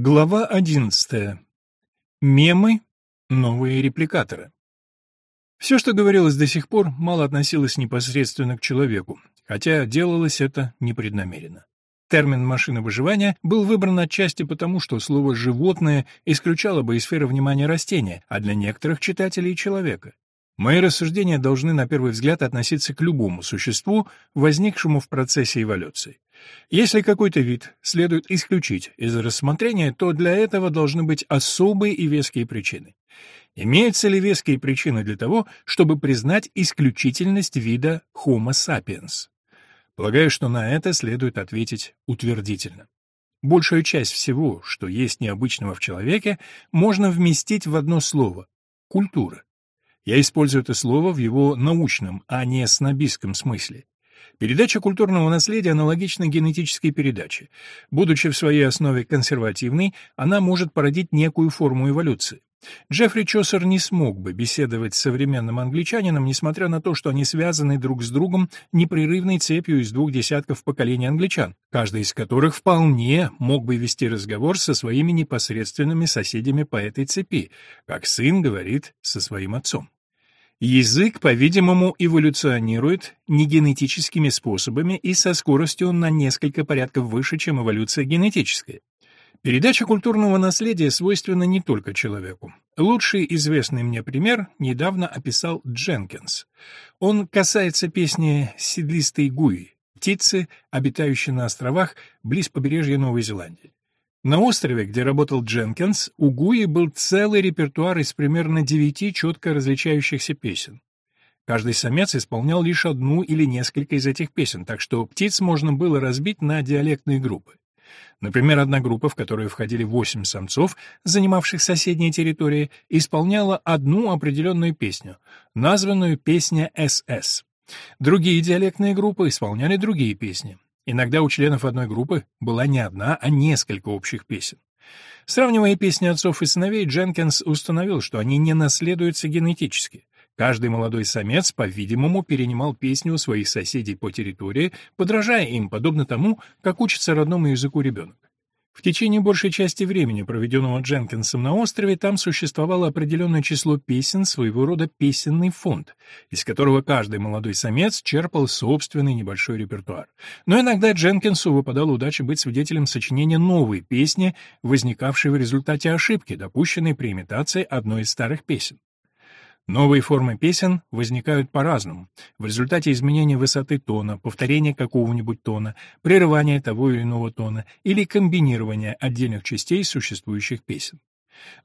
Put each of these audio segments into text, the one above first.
Глава 11. Мемы. Новые репликаторы. Все, что говорилось до сих пор, мало относилось непосредственно к человеку, хотя делалось это непреднамеренно. Термин «машина выживания» был выбран отчасти потому, что слово «животное» исключало бы из сферы внимания растения, а для некоторых читателей — человека. Мои рассуждения должны на первый взгляд относиться к любому существу, возникшему в процессе эволюции. Если какой-то вид следует исключить из рассмотрения, то для этого должны быть особые и веские причины. Имеются ли веские причины для того, чтобы признать исключительность вида Homo sapiens? Полагаю, что на это следует ответить утвердительно. Большую часть всего, что есть необычного в человеке, можно вместить в одно слово — культура. Я использую это слово в его научном, а не снобистском смысле. Передача культурного наследия аналогична генетической передаче. Будучи в своей основе консервативной, она может породить некую форму эволюции. Джеффри Чосер не смог бы беседовать с современным англичанином, несмотря на то, что они связаны друг с другом непрерывной цепью из двух десятков поколений англичан, каждый из которых вполне мог бы вести разговор со своими непосредственными соседями по этой цепи, как сын говорит со своим отцом. Язык, по-видимому, эволюционирует не генетическими способами и со скоростью на несколько порядков выше, чем эволюция генетическая. Передача культурного наследия свойственна не только человеку. Лучший известный мне пример недавно описал Дженкинс. Он касается песни «Седлистой гуи» птицы, обитающей на островах близ побережья Новой Зеландии. На острове, где работал Дженкинс, у Гуи был целый репертуар из примерно девяти четко различающихся песен. Каждый самец исполнял лишь одну или несколько из этих песен, так что птиц можно было разбить на диалектные группы. Например, одна группа, в которую входили восемь самцов, занимавших соседние территории, исполняла одну определенную песню, названную «Песня СС». Другие диалектные группы исполняли другие песни. Иногда у членов одной группы была не одна, а несколько общих песен. Сравнивая песни отцов и сыновей, Дженкинс установил, что они не наследуются генетически. Каждый молодой самец, по-видимому, перенимал песню у своих соседей по территории, подражая им, подобно тому, как учится родному языку ребенок. В течение большей части времени, проведенного Дженкинсом на острове, там существовало определенное число песен, своего рода песенный фонд, из которого каждый молодой самец черпал собственный небольшой репертуар. Но иногда Дженкинсу выпадала удача быть свидетелем сочинения новой песни, возникавшей в результате ошибки, допущенной при имитации одной из старых песен. Новые формы песен возникают по-разному, в результате изменения высоты тона, повторения какого-нибудь тона, прерывания того или иного тона или комбинирования отдельных частей существующих песен.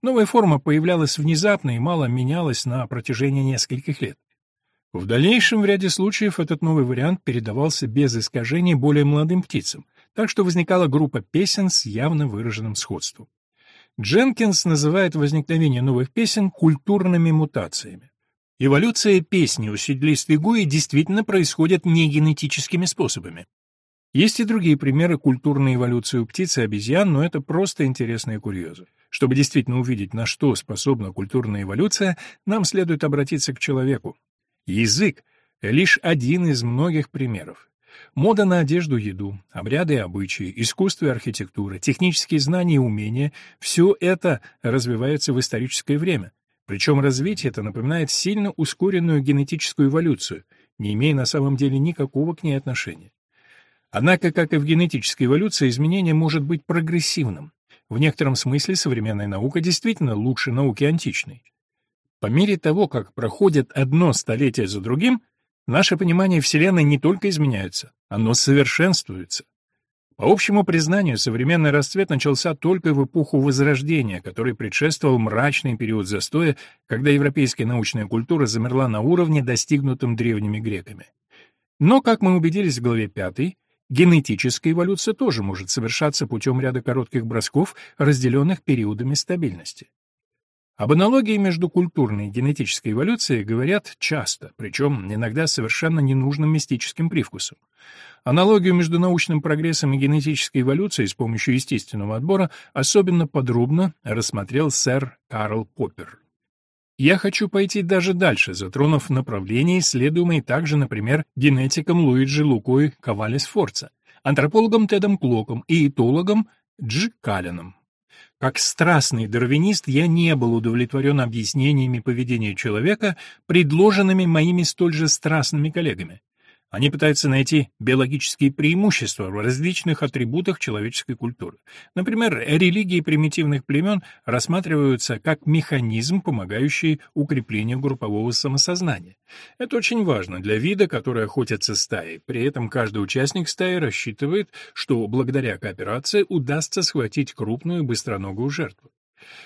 Новая форма появлялась внезапно и мало менялась на протяжении нескольких лет. В дальнейшем в ряде случаев этот новый вариант передавался без искажений более молодым птицам, так что возникала группа песен с явно выраженным сходством. Дженкинс называет возникновение новых песен культурными мутациями. Эволюция песни у седлистой гуи действительно происходит не генетическими способами. Есть и другие примеры культурной эволюции у птиц и обезьян, но это просто интересные курьезы. Чтобы действительно увидеть, на что способна культурная эволюция, нам следует обратиться к человеку. Язык — лишь один из многих примеров. Мода на одежду, еду, обряды и обычаи, искусство и архитектура, технические знания и умения — все это развивается в историческое время. Причем развитие это напоминает сильно ускоренную генетическую эволюцию, не имея на самом деле никакого к ней отношения. Однако, как и в генетической эволюции, изменение может быть прогрессивным. В некотором смысле современная наука действительно лучше науки античной. По мере того, как проходит одно столетие за другим, Наше понимание Вселенной не только изменяется, оно совершенствуется. По общему признанию, современный расцвет начался только в эпоху Возрождения, который предшествовал мрачный период застоя, когда европейская научная культура замерла на уровне, достигнутом древними греками. Но, как мы убедились в главе 5, генетическая эволюция тоже может совершаться путем ряда коротких бросков, разделенных периодами стабильности. Об аналогии между культурной и генетической эволюцией говорят часто, причем иногда совершенно ненужным мистическим привкусом. Аналогию между научным прогрессом и генетической эволюцией с помощью естественного отбора особенно подробно рассмотрел сэр Карл Поппер. Я хочу пойти даже дальше, затронув направления, исследуемые также, например, генетиком Луиджи Лукой Кавалес Форца, антропологом Тедом Клоком и этологом Дж. Калленом. Как страстный дарвинист я не был удовлетворен объяснениями поведения человека, предложенными моими столь же страстными коллегами. Они пытаются найти биологические преимущества в различных атрибутах человеческой культуры. Например, религии примитивных племен рассматриваются как механизм, помогающий укреплению группового самосознания. Это очень важно для вида, который охотится стаей. При этом каждый участник стаи рассчитывает, что благодаря кооперации удастся схватить крупную быстроногую жертву.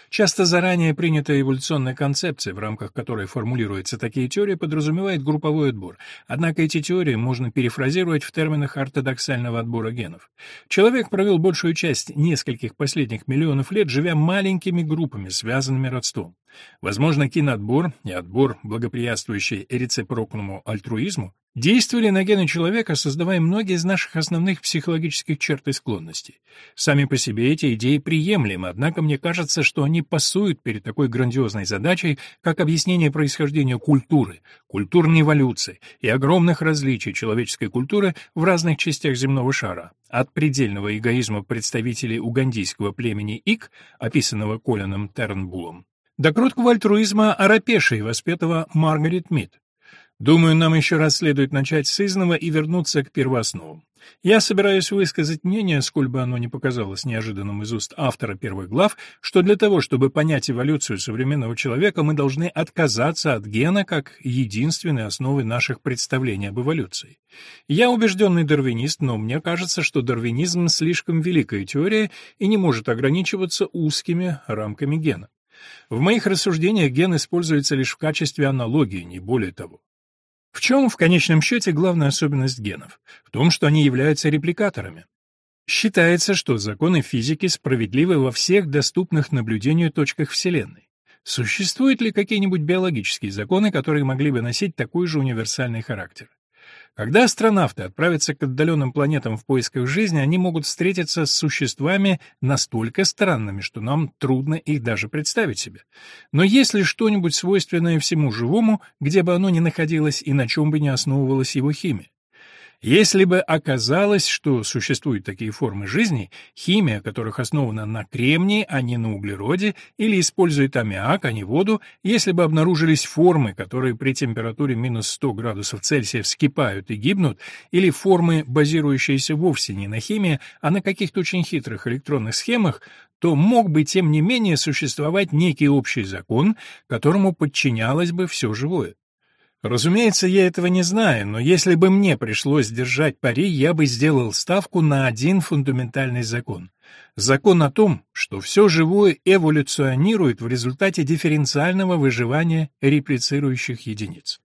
Часто заранее принятая эволюционная концепция, в рамках которой формулируются такие теории, подразумевает групповой отбор. Однако эти теории можно перефразировать в терминах ортодоксального отбора генов. Человек провел большую часть нескольких последних миллионов лет, живя маленькими группами, связанными родством. Возможно, киноотбор и отбор, благоприятствующий рецепрокному альтруизму, действовали на гены человека, создавая многие из наших основных психологических черт и склонностей. Сами по себе эти идеи приемлемы, однако мне кажется, что они пасуют перед такой грандиозной задачей, как объяснение происхождения культуры, культурной эволюции и огромных различий человеческой культуры в разных частях земного шара, от предельного эгоизма представителей угандийского племени Ик, описанного Колином Тернбулом, до кроткого альтруизма Арапеши, воспетого Маргарет Мид. Думаю, нам еще раз следует начать с изного и вернуться к первоосновам. Я собираюсь высказать мнение, сколь бы оно ни показалось неожиданным из уст автора первых глав, что для того, чтобы понять эволюцию современного человека, мы должны отказаться от гена как единственной основы наших представлений об эволюции. Я убежденный дарвинист, но мне кажется, что дарвинизм слишком великая теория и не может ограничиваться узкими рамками гена. В моих рассуждениях ген используется лишь в качестве аналогии, не более того. В чем, в конечном счете, главная особенность генов? В том, что они являются репликаторами. Считается, что законы физики справедливы во всех доступных наблюдению точках Вселенной. Существуют ли какие-нибудь биологические законы, которые могли бы носить такой же универсальный характер? Когда астронавты отправятся к отдаленным планетам в поисках жизни, они могут встретиться с существами настолько странными, что нам трудно их даже представить себе. Но есть ли что-нибудь свойственное всему живому, где бы оно ни находилось и на чем бы ни основывалась его химия? Если бы оказалось, что существуют такие формы жизни, химия которых основана на кремнии, а не на углероде, или использует аммиак, а не воду, если бы обнаружились формы, которые при температуре минус 100 градусов Цельсия вскипают и гибнут, или формы, базирующиеся вовсе не на химии, а на каких-то очень хитрых электронных схемах, то мог бы, тем не менее, существовать некий общий закон, которому подчинялось бы все живое. Разумеется, я этого не знаю, но если бы мне пришлось держать пари, я бы сделал ставку на один фундаментальный закон. Закон о том, что все живое эволюционирует в результате дифференциального выживания реплицирующих единиц.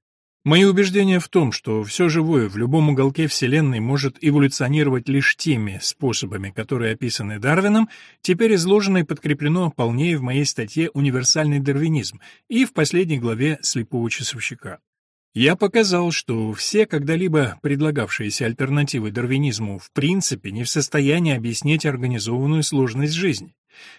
Мои убеждения в том, что все живое в любом уголке Вселенной может эволюционировать лишь теми способами, которые описаны Дарвином, теперь изложено и подкреплено полнее в моей статье «Универсальный дарвинизм» и в последней главе «Слепого часовщика». Я показал, что все когда-либо предлагавшиеся альтернативы дарвинизму в принципе не в состоянии объяснить организованную сложность жизни.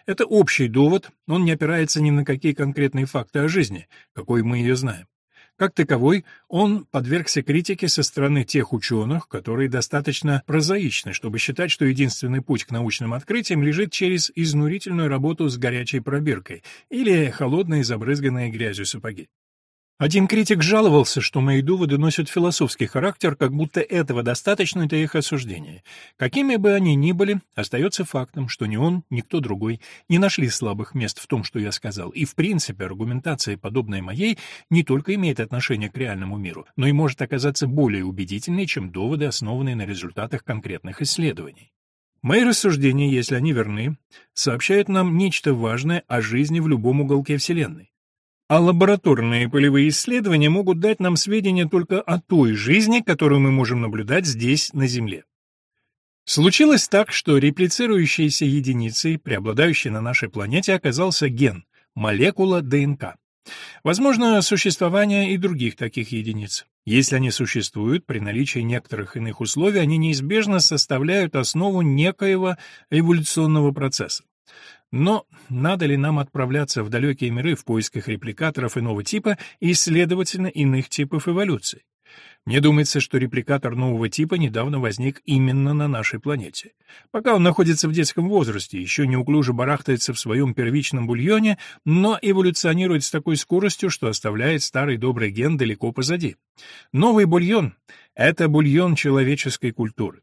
Это общий довод, он не опирается ни на какие конкретные факты о жизни, какой мы ее знаем. Как таковой, он подвергся критике со стороны тех ученых, которые достаточно прозаичны, чтобы считать, что единственный путь к научным открытиям лежит через изнурительную работу с горячей пробиркой или холодные забрызганные грязью сапоги. Один критик жаловался, что мои доводы носят философский характер, как будто этого достаточно для их осуждения. Какими бы они ни были, остается фактом, что ни он, ни кто другой не нашли слабых мест в том, что я сказал, и в принципе аргументация, подобная моей, не только имеет отношение к реальному миру, но и может оказаться более убедительной, чем доводы, основанные на результатах конкретных исследований. Мои рассуждения, если они верны, сообщают нам нечто важное о жизни в любом уголке Вселенной. А лабораторные полевые исследования могут дать нам сведения только о той жизни, которую мы можем наблюдать здесь, на Земле. Случилось так, что реплицирующейся единицей, преобладающей на нашей планете, оказался ген, молекула ДНК. Возможно существование и других таких единиц. Если они существуют, при наличии некоторых иных условий, они неизбежно составляют основу некоего эволюционного процесса. Но надо ли нам отправляться в далекие миры в поисках репликаторов иного типа и, следовательно, иных типов эволюции? Мне думается, что репликатор нового типа недавно возник именно на нашей планете. Пока он находится в детском возрасте, еще неуклюже барахтается в своем первичном бульоне, но эволюционирует с такой скоростью, что оставляет старый добрый ген далеко позади. Новый бульон — это бульон человеческой культуры.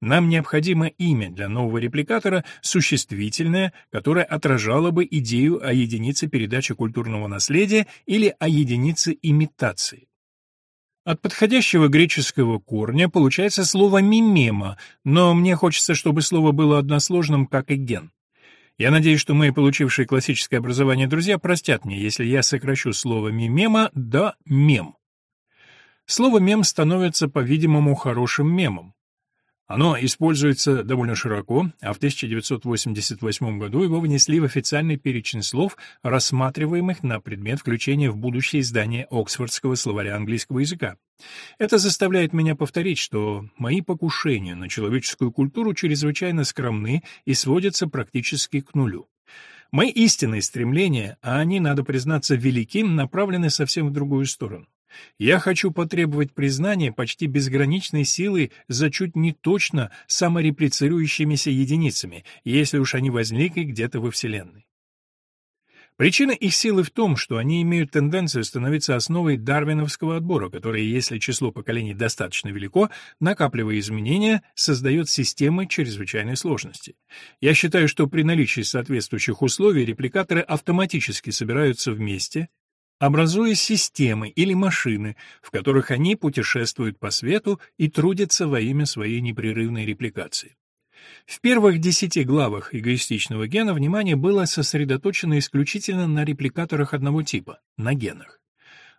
Нам необходимо имя для нового репликатора, существительное, которое отражало бы идею о единице передачи культурного наследия или о единице имитации. От подходящего греческого корня получается слово «мимема», но мне хочется, чтобы слово было односложным, как и «ген». Я надеюсь, что мои получившие классическое образование друзья простят мне, если я сокращу слово «мимема» до «мем». Слово «мем» становится, по-видимому, хорошим мемом. Оно используется довольно широко, а в 1988 году его внесли в официальный перечень слов, рассматриваемых на предмет включения в будущее издание Оксфордского словаря английского языка. Это заставляет меня повторить, что мои покушения на человеческую культуру чрезвычайно скромны и сводятся практически к нулю. Мои истинные стремления, а они, надо признаться, велики, направлены совсем в другую сторону. Я хочу потребовать признания почти безграничной силы за чуть не точно самореплицирующимися единицами, если уж они возникли где-то во Вселенной. Причина их силы в том, что они имеют тенденцию становиться основой дарвиновского отбора, который, если число поколений достаточно велико, накапливая изменения, создает системы чрезвычайной сложности. Я считаю, что при наличии соответствующих условий репликаторы автоматически собираются вместе, образуя системы или машины, в которых они путешествуют по свету и трудятся во имя своей непрерывной репликации. В первых десяти главах эгоистичного гена внимание было сосредоточено исключительно на репликаторах одного типа — на генах.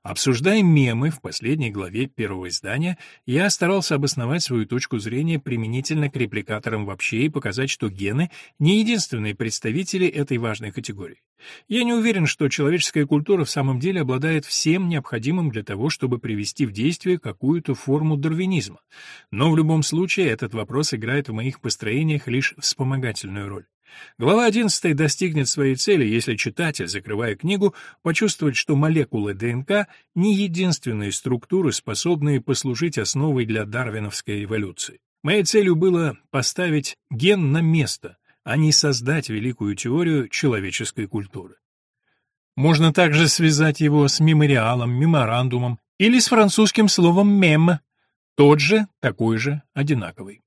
Обсуждая мемы в последней главе первого издания, я старался обосновать свою точку зрения применительно к репликаторам вообще и показать, что гены — не единственные представители этой важной категории. Я не уверен, что человеческая культура в самом деле обладает всем необходимым для того, чтобы привести в действие какую-то форму дарвинизма. Но в любом случае этот вопрос играет в моих построениях лишь вспомогательную роль. Глава 11 достигнет своей цели, если читатель, закрывая книгу, почувствует, что молекулы ДНК не единственные структуры, способные послужить основой для дарвиновской эволюции. Моей целью было поставить ген на место, а не создать великую теорию человеческой культуры. Можно также связать его с мемориалом, меморандумом или с французским словом «мем», тот же, такой же, одинаковый.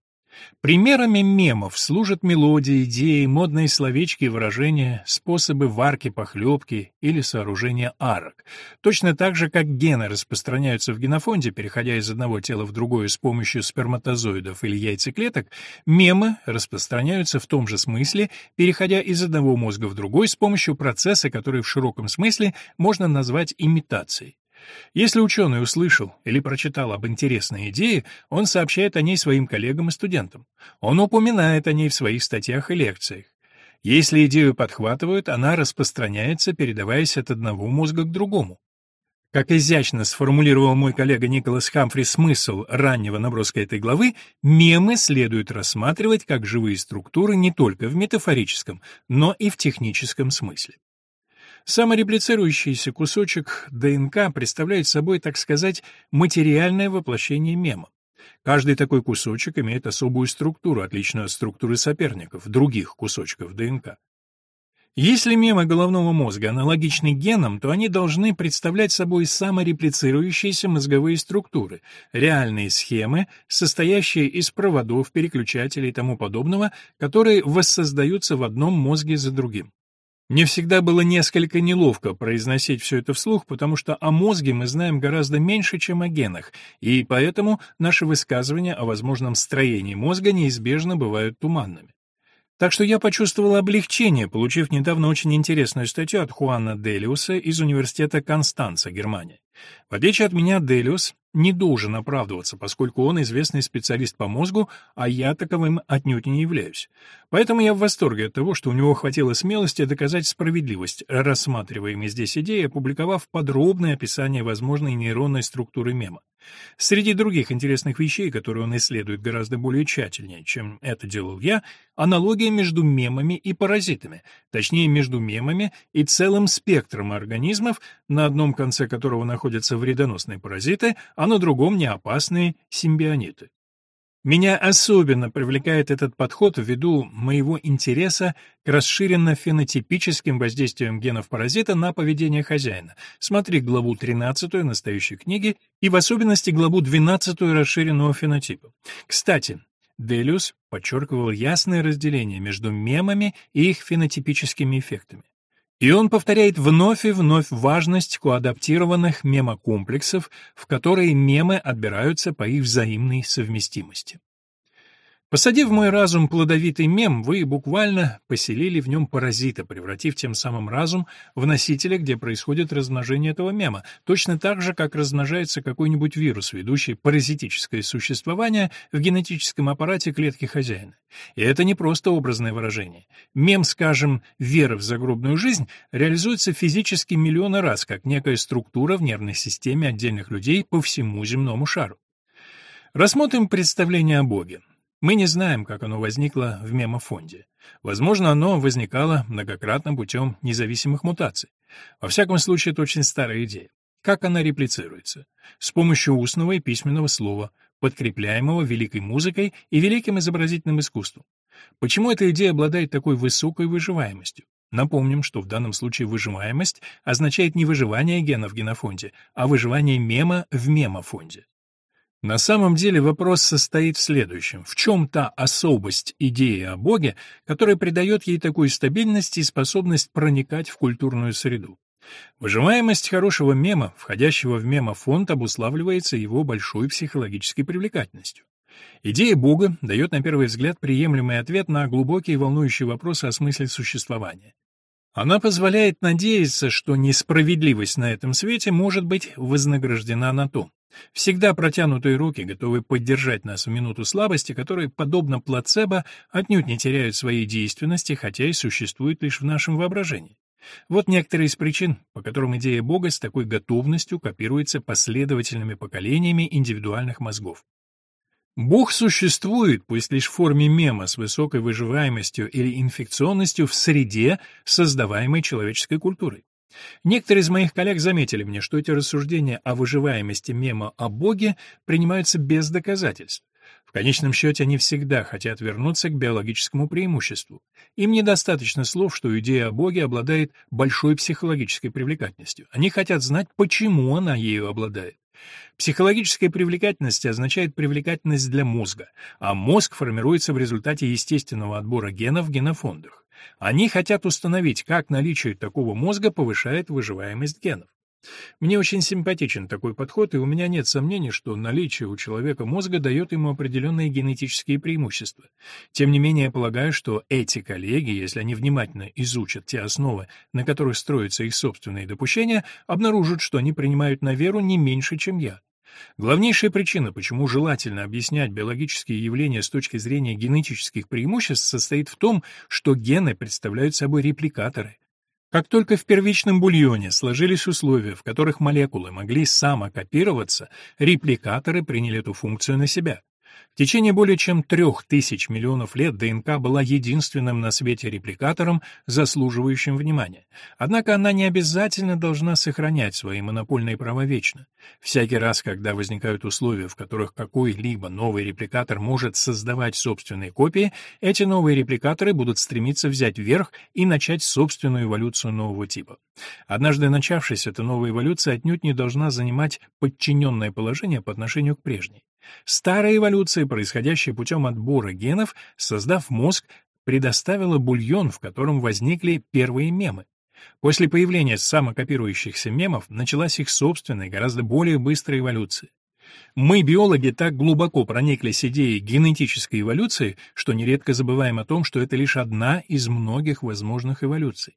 Примерами мемов служат мелодии, идеи, модные словечки и выражения, способы варки, похлебки или сооружения арок. Точно так же, как гены распространяются в генофонде, переходя из одного тела в другое с помощью сперматозоидов или яйцеклеток, мемы распространяются в том же смысле, переходя из одного мозга в другой с помощью процесса, который в широком смысле можно назвать имитацией. Если ученый услышал или прочитал об интересной идее, он сообщает о ней своим коллегам и студентам. Он упоминает о ней в своих статьях и лекциях. Если идею подхватывают, она распространяется, передаваясь от одного мозга к другому. Как изящно сформулировал мой коллега Николас Хамфри смысл раннего наброска этой главы, мемы следует рассматривать как живые структуры не только в метафорическом, но и в техническом смысле. Самореплицирующийся кусочек ДНК представляет собой, так сказать, материальное воплощение мема. Каждый такой кусочек имеет особую структуру, отличную от структуры соперников, других кусочков ДНК. Если мемы головного мозга аналогичны генам, то они должны представлять собой самореплицирующиеся мозговые структуры, реальные схемы, состоящие из проводов, переключателей и тому подобного, которые воссоздаются в одном мозге за другим. Мне всегда было несколько неловко произносить все это вслух, потому что о мозге мы знаем гораздо меньше, чем о генах, и поэтому наши высказывания о возможном строении мозга неизбежно бывают туманными. Так что я почувствовал облегчение, получив недавно очень интересную статью от Хуана Делиуса из Университета Констанца, Германия. В отличие от меня, Делиус не должен оправдываться, поскольку он известный специалист по мозгу, а я таковым отнюдь не являюсь. Поэтому я в восторге от того, что у него хватило смелости доказать справедливость рассматриваемой здесь идеи, опубликовав подробное описание возможной нейронной структуры мема. Среди других интересных вещей, которые он исследует гораздо более тщательнее, чем это делал я, аналогия между мемами и паразитами, точнее между мемами и целым спектром организмов, на одном конце которого находятся вредоносные паразиты, а на другом неопасные симбиониты. Меня особенно привлекает этот подход ввиду моего интереса к расширенно-фенотипическим воздействиям генов-паразита на поведение хозяина. Смотри главу 13 настоящей книги и в особенности главу 12 расширенного фенотипа. Кстати, Делиус подчеркивал ясное разделение между мемами и их фенотипическими эффектами. И он повторяет вновь и вновь важность коадаптированных мемокомплексов, в которые мемы отбираются по их взаимной совместимости. Посадив в мой разум плодовитый мем, вы буквально поселили в нем паразита, превратив тем самым разум в носителя, где происходит размножение этого мема, точно так же, как размножается какой-нибудь вирус, ведущий паразитическое существование в генетическом аппарате клетки хозяина. И это не просто образное выражение. Мем, скажем, веры в загробную жизнь реализуется физически миллионы раз, как некая структура в нервной системе отдельных людей по всему земному шару. Рассмотрим представление о Боге. Мы не знаем, как оно возникло в мемофонде. Возможно, оно возникало многократно путем независимых мутаций. Во всяком случае, это очень старая идея. Как она реплицируется? С помощью устного и письменного слова, подкрепляемого великой музыкой и великим изобразительным искусством. Почему эта идея обладает такой высокой выживаемостью? Напомним, что в данном случае выживаемость означает не выживание гена в генофонде, а выживание мема в мемофонде. На самом деле вопрос состоит в следующем. В чем та особость идеи о Боге, которая придает ей такую стабильность и способность проникать в культурную среду? Выживаемость хорошего мема, входящего в мемофонд, обуславливается его большой психологической привлекательностью. Идея Бога дает на первый взгляд приемлемый ответ на глубокие волнующие вопросы о смысле существования. Она позволяет надеяться, что несправедливость на этом свете может быть вознаграждена на том. Всегда протянутые руки, готовые поддержать нас в минуту слабости, которые, подобно плацебо, отнюдь не теряют своей действенности, хотя и существуют лишь в нашем воображении. Вот некоторые из причин, по которым идея Бога с такой готовностью копируется последовательными поколениями индивидуальных мозгов. Бог существует, пусть лишь в форме мема с высокой выживаемостью или инфекционностью в среде, создаваемой человеческой культурой. Некоторые из моих коллег заметили мне, что эти рассуждения о выживаемости мема о Боге принимаются без доказательств. В конечном счете они всегда хотят вернуться к биологическому преимуществу. Им недостаточно слов, что идея о Боге обладает большой психологической привлекательностью. Они хотят знать, почему она ею обладает. Психологическая привлекательность означает привлекательность для мозга, а мозг формируется в результате естественного отбора генов в генофондах. Они хотят установить, как наличие такого мозга повышает выживаемость генов. Мне очень симпатичен такой подход, и у меня нет сомнений, что наличие у человека мозга дает ему определенные генетические преимущества. Тем не менее, я полагаю, что эти коллеги, если они внимательно изучат те основы, на которых строятся их собственные допущения, обнаружат, что они принимают на веру не меньше, чем я. Главнейшая причина, почему желательно объяснять биологические явления с точки зрения генетических преимуществ, состоит в том, что гены представляют собой репликаторы. Как только в первичном бульоне сложились условия, в которых молекулы могли самокопироваться, репликаторы приняли эту функцию на себя. В течение более чем трех тысяч миллионов лет ДНК была единственным на свете репликатором, заслуживающим внимания. Однако она не обязательно должна сохранять свои монопольные права вечно. Всякий раз, когда возникают условия, в которых какой-либо новый репликатор может создавать собственные копии, эти новые репликаторы будут стремиться взять верх и начать собственную эволюцию нового типа. Однажды начавшись, эта новая эволюция отнюдь не должна занимать подчиненное положение по отношению к прежней. Старая эволюция, происходящая путем отбора генов, создав мозг, предоставила бульон, в котором возникли первые мемы. После появления самокопирующихся мемов началась их собственная, гораздо более быстрая эволюция. Мы, биологи, так глубоко прониклись идеей генетической эволюции, что нередко забываем о том, что это лишь одна из многих возможных эволюций.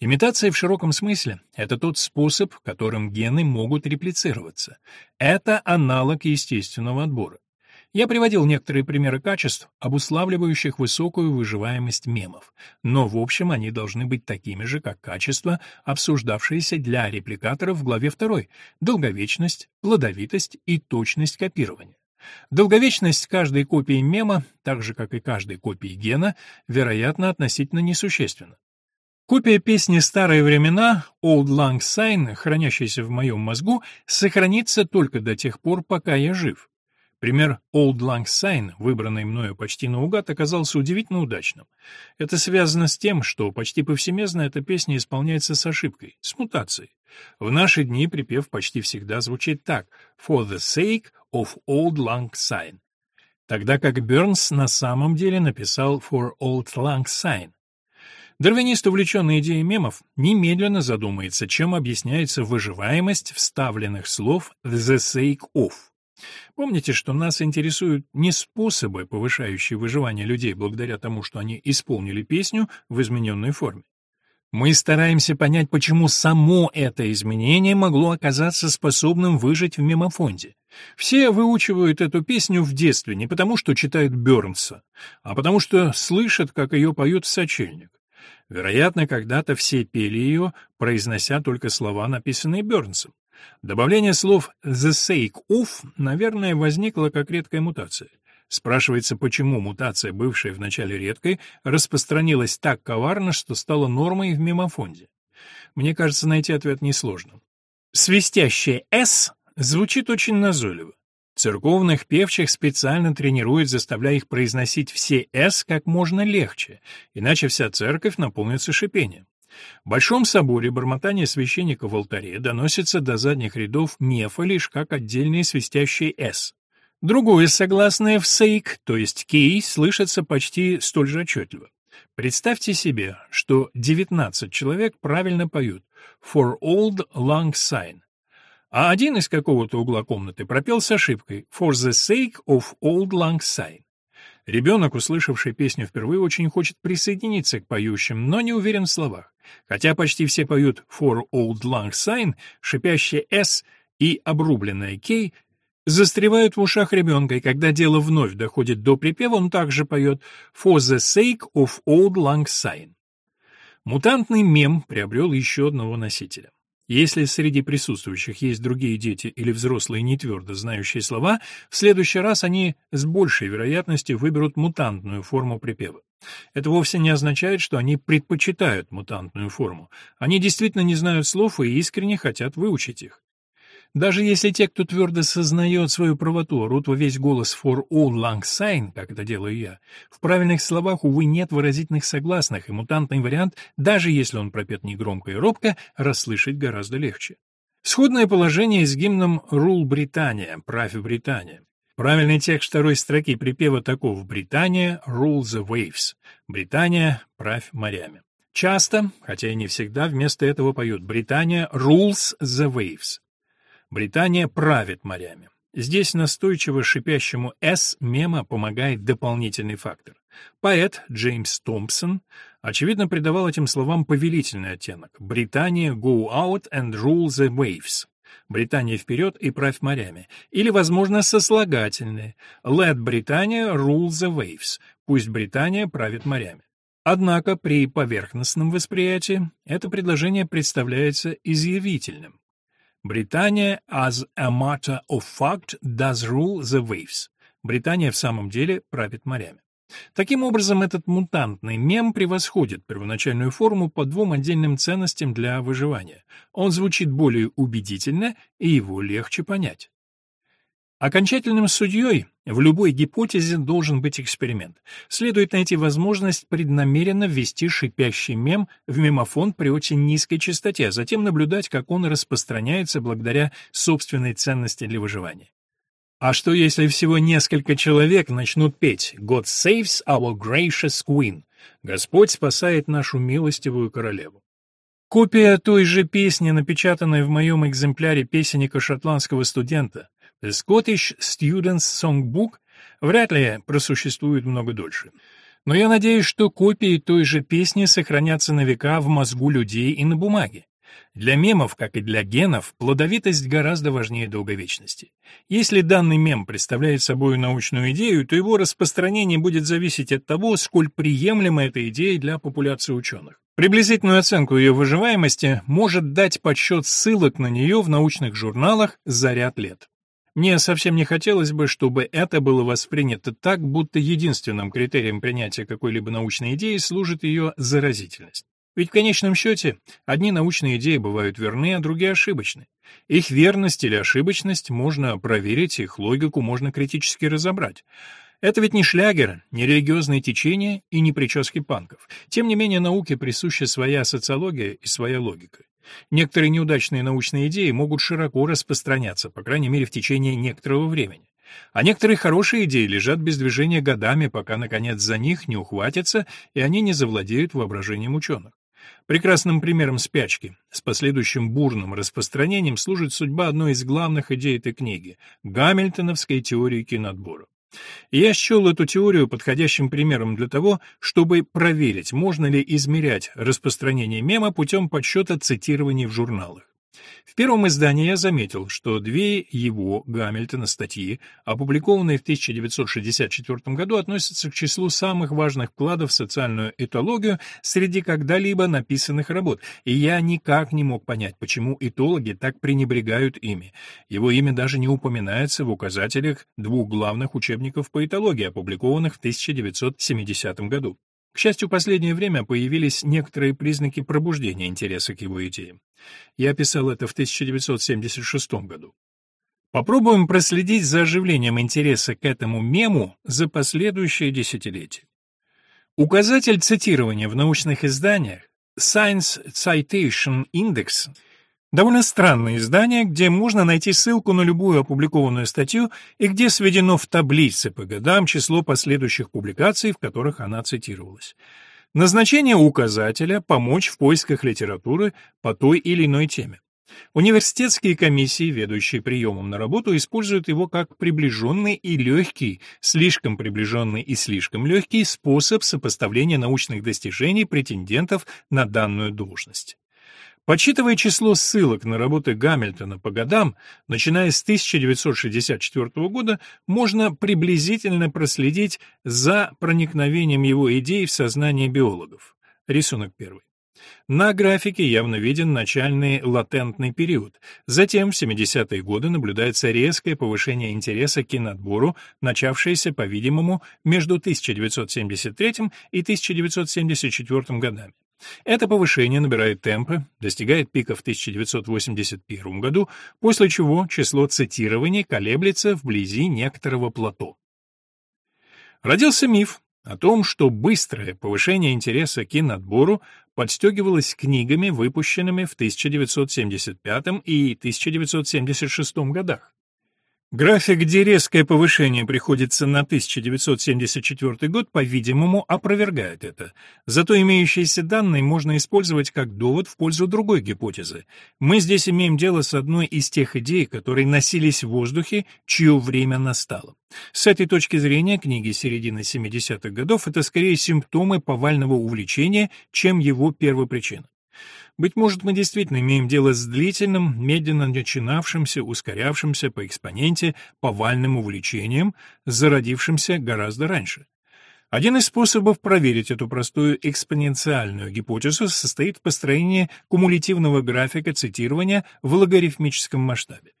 Имитация в широком смысле — это тот способ, которым гены могут реплицироваться. Это аналог естественного отбора. Я приводил некоторые примеры качеств, обуславливающих высокую выживаемость мемов, но в общем они должны быть такими же, как качества, обсуждавшиеся для репликаторов в главе 2 — долговечность, плодовитость и точность копирования. Долговечность каждой копии мема, так же как и каждой копии гена, вероятно, относительно несущественна. Копия песни «Старые времена» «Old Lang Syne», хранящаяся в моем мозгу, сохранится только до тех пор, пока я жив. Пример «Old Lang Syne», выбранный мною почти наугад, оказался удивительно удачным. Это связано с тем, что почти повсеместно эта песня исполняется с ошибкой, с мутацией. В наши дни припев почти всегда звучит так «For the sake of Old Lang Syne», тогда как Бернс на самом деле написал «For Old Lang Syne». Дарвинист, увлеченный идеей мемов, немедленно задумается, чем объясняется выживаемость вставленных слов «the sake of». Помните, что нас интересуют не способы, повышающие выживание людей благодаря тому, что они исполнили песню в измененной форме. Мы стараемся понять, почему само это изменение могло оказаться способным выжить в мемофонде. Все выучивают эту песню в детстве не потому, что читают Бёрнса, а потому что слышат, как ее поют в сочельник. Вероятно, когда-то все пели ее, произнося только слова, написанные Бёрнсом. Добавление слов «the sake of», наверное, возникло как редкая мутация. Спрашивается, почему мутация, бывшая вначале редкой, распространилась так коварно, что стала нормой в мемофонде. Мне кажется, найти ответ несложно. Свистящее «с» звучит очень назойливо. Церковных певчих специально тренируют, заставляя их произносить все «с» как можно легче, иначе вся церковь наполнится шипением. В Большом соборе бормотание священника в алтаре доносится до задних рядов мефа лишь как отдельные свистящие «с». Другое согласное в «сейк», то есть «кей», слышится почти столь же отчетливо. Представьте себе, что 19 человек правильно поют «For old long sign», а один из какого-то угла комнаты пропел с ошибкой «For the sake of old lang syne». Ребенок, услышавший песню впервые, очень хочет присоединиться к поющим, но не уверен в словах. Хотя почти все поют «For old lang syne», шипящее «s» и обрубленное «k» застревают в ушах ребенка, и когда дело вновь доходит до припева, он также поет «For the sake of old lang syne». Мутантный мем приобрел еще одного носителя. Если среди присутствующих есть другие дети или взрослые не твердо знающие слова, в следующий раз они с большей вероятностью выберут мутантную форму припева. Это вовсе не означает, что они предпочитают мутантную форму. Они действительно не знают слов и искренне хотят выучить их. Даже если те, кто твердо сознает свою правоту, рут во весь голос for all long sign, как это делаю я, в правильных словах, увы, нет выразительных согласных, и мутантный вариант, даже если он пропет негромко и робко, расслышать гораздо легче. Сходное положение с гимном «Рул Британия», «Правь Британия». Правильный текст второй строки припева таков «Британия, rule the waves», «Британия, правь морями». Часто, хотя и не всегда, вместо этого поют «Британия rules the waves». Британия правит морями. Здесь настойчиво шипящему «С» мема помогает дополнительный фактор. Поэт Джеймс Томпсон, очевидно, придавал этим словам повелительный оттенок. «Британия go out and rule the waves». «Британия вперед и правь морями». Или, возможно, сослагательные. «Let Британия rule the waves». «Пусть Британия правит морями». Однако при поверхностном восприятии это предложение представляется изъявительным. Британия, as a matter of fact, does rule the waves. Британия в самом деле правит морями. Таким образом, этот мутантный мем превосходит первоначальную форму по двум отдельным ценностям для выживания. Он звучит более убедительно, и его легче понять. Окончательным судьей в любой гипотезе должен быть эксперимент. Следует найти возможность преднамеренно ввести шипящий мем в мемофон при очень низкой частоте, а затем наблюдать, как он распространяется благодаря собственной ценности для выживания. А что если всего несколько человек начнут петь «God saves our gracious queen» «Господь спасает нашу милостивую королеву». Копия той же песни, напечатанной в моем экземпляре песенника шотландского студента, The Scottish Students Songbook вряд ли просуществует много дольше. Но я надеюсь, что копии той же песни сохранятся на века в мозгу людей и на бумаге. Для мемов, как и для генов, плодовитость гораздо важнее долговечности. Если данный мем представляет собой научную идею, то его распространение будет зависеть от того, сколь приемлема эта идея для популяции ученых. Приблизительную оценку ее выживаемости может дать подсчет ссылок на нее в научных журналах за ряд лет. Мне совсем не хотелось бы, чтобы это было воспринято так, будто единственным критерием принятия какой-либо научной идеи служит ее заразительность. Ведь в конечном счете одни научные идеи бывают верны, а другие ошибочны. Их верность или ошибочность можно проверить, их логику можно критически разобрать. Это ведь не шлягер, не религиозные течения и не прически панков. Тем не менее, науке присуща своя социология и своя логика. Некоторые неудачные научные идеи могут широко распространяться, по крайней мере, в течение некоторого времени. А некоторые хорошие идеи лежат без движения годами, пока, наконец, за них не ухватятся, и они не завладеют воображением ученых. Прекрасным примером спячки с последующим бурным распространением служит судьба одной из главных идей этой книги — Гамильтоновской теории киноотбора. Я счел эту теорию подходящим примером для того, чтобы проверить, можно ли измерять распространение мема путем подсчета цитирований в журналах. В первом издании я заметил, что две его, Гамильтона, статьи, опубликованные в 1964 году, относятся к числу самых важных вкладов в социальную этологию среди когда-либо написанных работ, и я никак не мог понять, почему этологи так пренебрегают ими. Его имя даже не упоминается в указателях двух главных учебников по этологии, опубликованных в 1970 году. К счастью, в последнее время появились некоторые признаки пробуждения интереса к его идеям. Я писал это в 1976 году. Попробуем проследить за оживлением интереса к этому мему за последующее десятилетие. Указатель цитирования в научных изданиях Science Citation Index — Довольно странное издание, где можно найти ссылку на любую опубликованную статью и где сведено в таблице по годам число последующих публикаций, в которых она цитировалась. Назначение указателя — помочь в поисках литературы по той или иной теме. Университетские комиссии, ведущие приемом на работу, используют его как приближенный и легкий, слишком приближенный и слишком легкий способ сопоставления научных достижений претендентов на данную должность. Подсчитывая число ссылок на работы Гамильтона по годам, начиная с 1964 года, можно приблизительно проследить за проникновением его идей в сознание биологов. Рисунок первый. На графике явно виден начальный латентный период. Затем, в 70-е годы, наблюдается резкое повышение интереса к киноотбору, начавшееся, по-видимому, между 1973 и 1974 годами. Это повышение набирает темпы, достигает пика в 1981 году, после чего число цитирований колеблется вблизи некоторого плато. Родился миф о том, что быстрое повышение интереса к киноотбору подстегивалось книгами, выпущенными в 1975 и 1976 годах. График, где резкое повышение приходится на 1974 год, по-видимому, опровергает это. Зато имеющиеся данные можно использовать как довод в пользу другой гипотезы. Мы здесь имеем дело с одной из тех идей, которые носились в воздухе, чье время настало. С этой точки зрения книги середины 70-х годов — это скорее симптомы повального увлечения, чем его первопричина. Быть может, мы действительно имеем дело с длительным, медленно начинавшимся, ускорявшимся по экспоненте повальным увлечением, зародившимся гораздо раньше. Один из способов проверить эту простую экспоненциальную гипотезу состоит в построении кумулятивного графика цитирования в логарифмическом масштабе.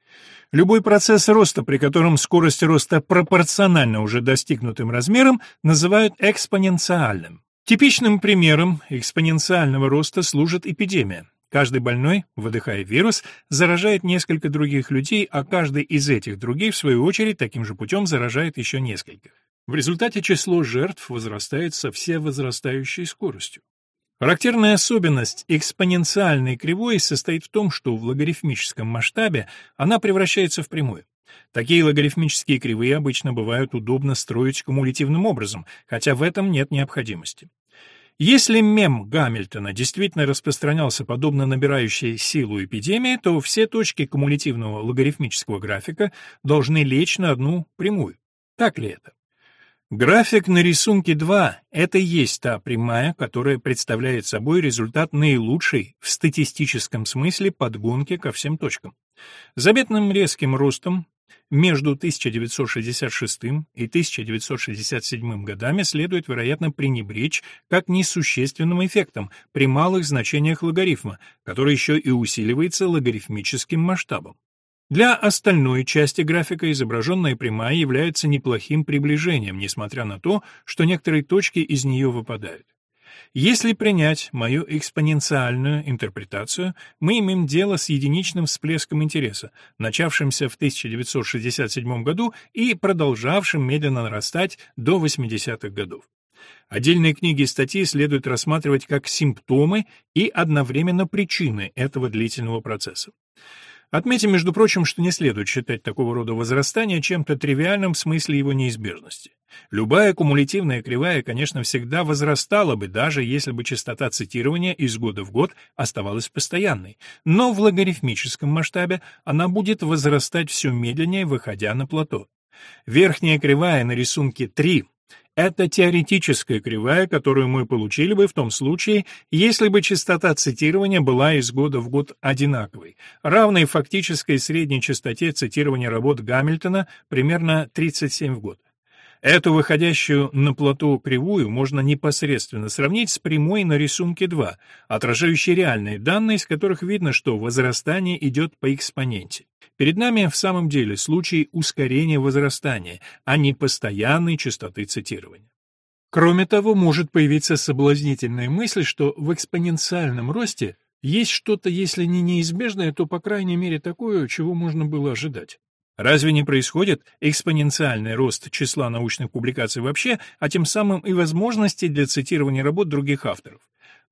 Любой процесс роста, при котором скорость роста пропорциональна уже достигнутым размерам, называют экспоненциальным. Типичным примером экспоненциального роста служит эпидемия. Каждый больной, выдыхая вирус, заражает несколько других людей, а каждый из этих других, в свою очередь, таким же путем заражает еще нескольких. В результате число жертв возрастает со всевозрастающей скоростью. Характерная особенность экспоненциальной кривой состоит в том, что в логарифмическом масштабе она превращается в прямую. Такие логарифмические кривые обычно бывают удобно строить кумулятивным образом, хотя в этом нет необходимости. Если мем Гамильтона действительно распространялся подобно набирающей силу эпидемии, то все точки кумулятивного логарифмического графика должны лечь на одну прямую. Так ли это? График на рисунке 2 — это и есть та прямая, которая представляет собой результат наилучшей в статистическом смысле подгонки ко всем точкам. Заметным резким ростом между 1966 и 1967 годами следует, вероятно, пренебречь как несущественным эффектом при малых значениях логарифма, который еще и усиливается логарифмическим масштабом. Для остальной части графика изображенная прямая является неплохим приближением, несмотря на то, что некоторые точки из нее выпадают. Если принять мою экспоненциальную интерпретацию, мы имеем дело с единичным всплеском интереса, начавшимся в 1967 году и продолжавшим медленно нарастать до 80-х годов. Отдельные книги и статьи следует рассматривать как симптомы и одновременно причины этого длительного процесса. Отметим, между прочим, что не следует считать такого рода возрастание чем-то тривиальным в смысле его неизбежности. Любая кумулятивная кривая, конечно, всегда возрастала бы, даже если бы частота цитирования из года в год оставалась постоянной, но в логарифмическом масштабе она будет возрастать все медленнее, выходя на плато. Верхняя кривая на рисунке 3 это теоретическая кривая, которую мы получили бы в том случае, если бы частота цитирования была из года в год одинаковой, равной фактической средней частоте цитирования работ Гамильтона примерно 37 в год. Эту выходящую на плато кривую можно непосредственно сравнить с прямой на рисунке 2, отражающей реальные данные, из которых видно, что возрастание идет по экспоненте. Перед нами в самом деле случай ускорения возрастания, а не постоянной частоты цитирования. Кроме того, может появиться соблазнительная мысль, что в экспоненциальном росте есть что-то, если не неизбежное, то, по крайней мере, такое, чего можно было ожидать. Разве не происходит экспоненциальный рост числа научных публикаций вообще, а тем самым и возможностей для цитирования работ других авторов?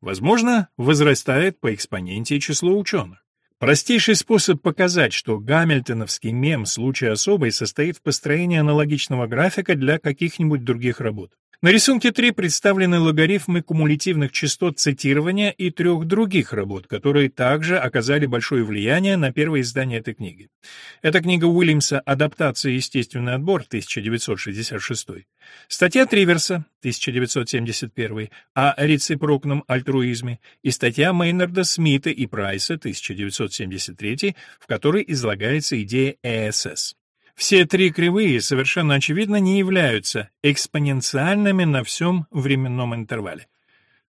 Возможно, возрастает по экспоненте число ученых. Простейший способ показать, что гамильтоновский мем случая особый состоит в построении аналогичного графика для каких-нибудь других работ. На рисунке 3 представлены логарифмы кумулятивных частот цитирования и трех других работ, которые также оказали большое влияние на первое издание этой книги. Это книга Уильямса «Адаптация и естественный отбор» 1966, статья Триверса 1971 о рецепрокном альтруизме и статья Мейнарда Смита и Прайса 1973, в которой излагается идея ЭСС. Все три кривые совершенно очевидно не являются экспоненциальными на всем временном интервале.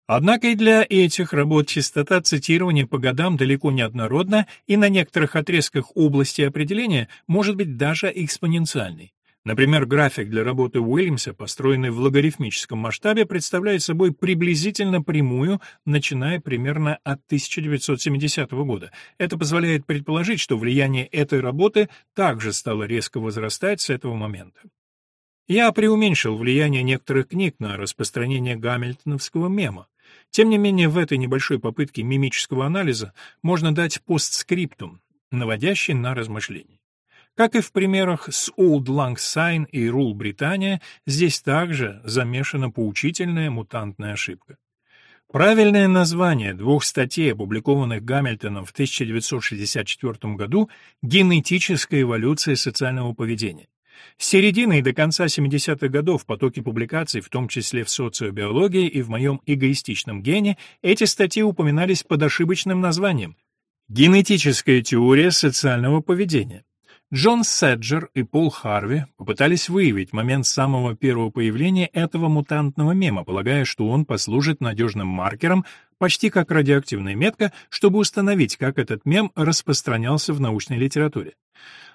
Однако и для этих работ частота цитирования по годам далеко не однородна и на некоторых отрезках области определения может быть даже экспоненциальной. Например, график для работы Уильямса, построенный в логарифмическом масштабе, представляет собой приблизительно прямую, начиная примерно от 1970 года. Это позволяет предположить, что влияние этой работы также стало резко возрастать с этого момента. Я преуменьшил влияние некоторых книг на распространение гамильтоновского мема. Тем не менее, в этой небольшой попытке мимического анализа можно дать постскриптум, наводящий на размышления. Как и в примерах с Old Lang Syne и Rule Британия, здесь также замешана поучительная мутантная ошибка. Правильное название двух статей, опубликованных Гамильтоном в 1964 году «Генетическая эволюция социального поведения». С середины и до конца 70-х годов в потоке публикаций, в том числе в социобиологии и в моем эгоистичном гене, эти статьи упоминались под ошибочным названием «Генетическая теория социального поведения». Джон Седжер и Пол Харви попытались выявить момент самого первого появления этого мутантного мема, полагая, что он послужит надежным маркером, почти как радиоактивная метка, чтобы установить, как этот мем распространялся в научной литературе.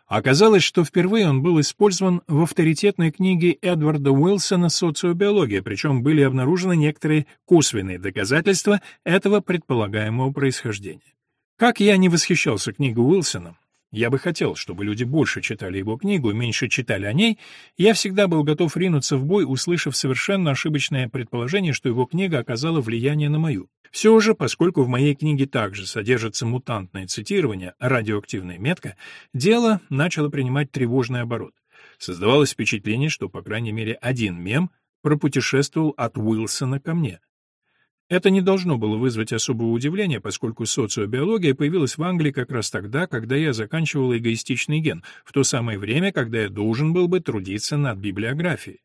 Оказалось, что впервые он был использован в авторитетной книге Эдварда Уилсона «Социобиология», причем были обнаружены некоторые косвенные доказательства этого предполагаемого происхождения. Как я не восхищался книгой Уилсона, я бы хотел, чтобы люди больше читали его книгу меньше читали о ней, я всегда был готов ринуться в бой, услышав совершенно ошибочное предположение, что его книга оказала влияние на мою. Все же, поскольку в моей книге также содержится мутантное цитирование, радиоактивная метка, дело начало принимать тревожный оборот. Создавалось впечатление, что, по крайней мере, один мем пропутешествовал от Уилсона ко мне. Это не должно было вызвать особого удивления, поскольку социобиология появилась в Англии как раз тогда, когда я заканчивал эгоистичный ген, в то самое время, когда я должен был бы трудиться над библиографией.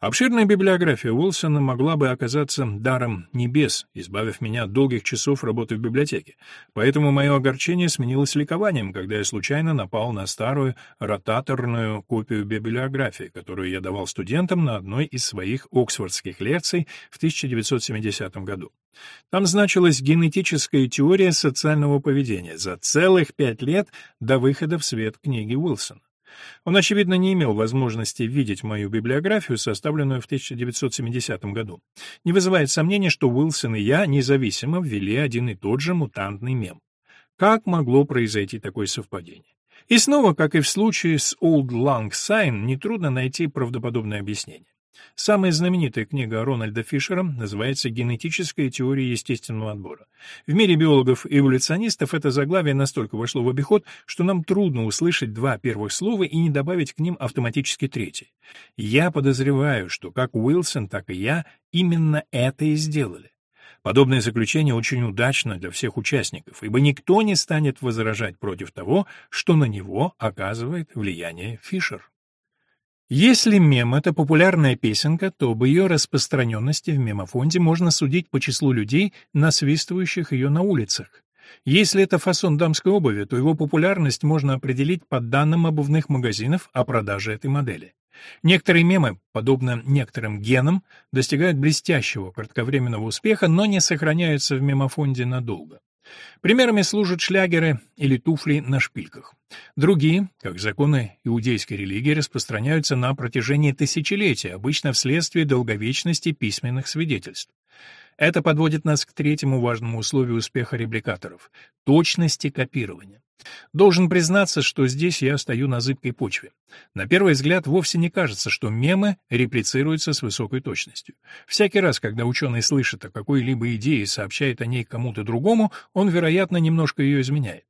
Обширная библиография Уилсона могла бы оказаться даром небес, избавив меня от долгих часов работы в библиотеке. Поэтому мое огорчение сменилось ликованием, когда я случайно напал на старую ротаторную копию библиографии, которую я давал студентам на одной из своих оксфордских лекций в 1970 году. Там значилась генетическая теория социального поведения за целых пять лет до выхода в свет книги Уилсона. Он, очевидно, не имел возможности видеть мою библиографию, составленную в 1970 году. Не вызывает сомнения, что Уилсон и я независимо ввели один и тот же мутантный мем. Как могло произойти такое совпадение? И снова, как и в случае с Old Lang Syne, нетрудно найти правдоподобное объяснение. Самая знаменитая книга Рональда Фишера называется «Генетическая теория естественного отбора». В мире биологов-эволюционистов это заглавие настолько вошло в обиход, что нам трудно услышать два первых слова и не добавить к ним автоматически третье. Я подозреваю, что как Уилсон, так и я именно это и сделали. Подобное заключение очень удачно для всех участников, ибо никто не станет возражать против того, что на него оказывает влияние Фишер. Если мем — это популярная песенка, то об ее распространенности в мемофонде можно судить по числу людей, насвистывающих ее на улицах. Если это фасон дамской обуви, то его популярность можно определить по данным обувных магазинов о продаже этой модели. Некоторые мемы, подобно некоторым генам, достигают блестящего кратковременного успеха, но не сохраняются в мемофонде надолго. Примерами служат шлягеры или туфли на шпильках. Другие, как законы иудейской религии, распространяются на протяжении тысячелетий, обычно вследствие долговечности письменных свидетельств. Это подводит нас к третьему важному условию успеха репликаторов — точности копирования. Должен признаться, что здесь я стою на зыбкой почве. На первый взгляд вовсе не кажется, что мемы реплицируются с высокой точностью. Всякий раз, когда ученый слышит о какой-либо идее и сообщает о ней кому-то другому, он, вероятно, немножко ее изменяет.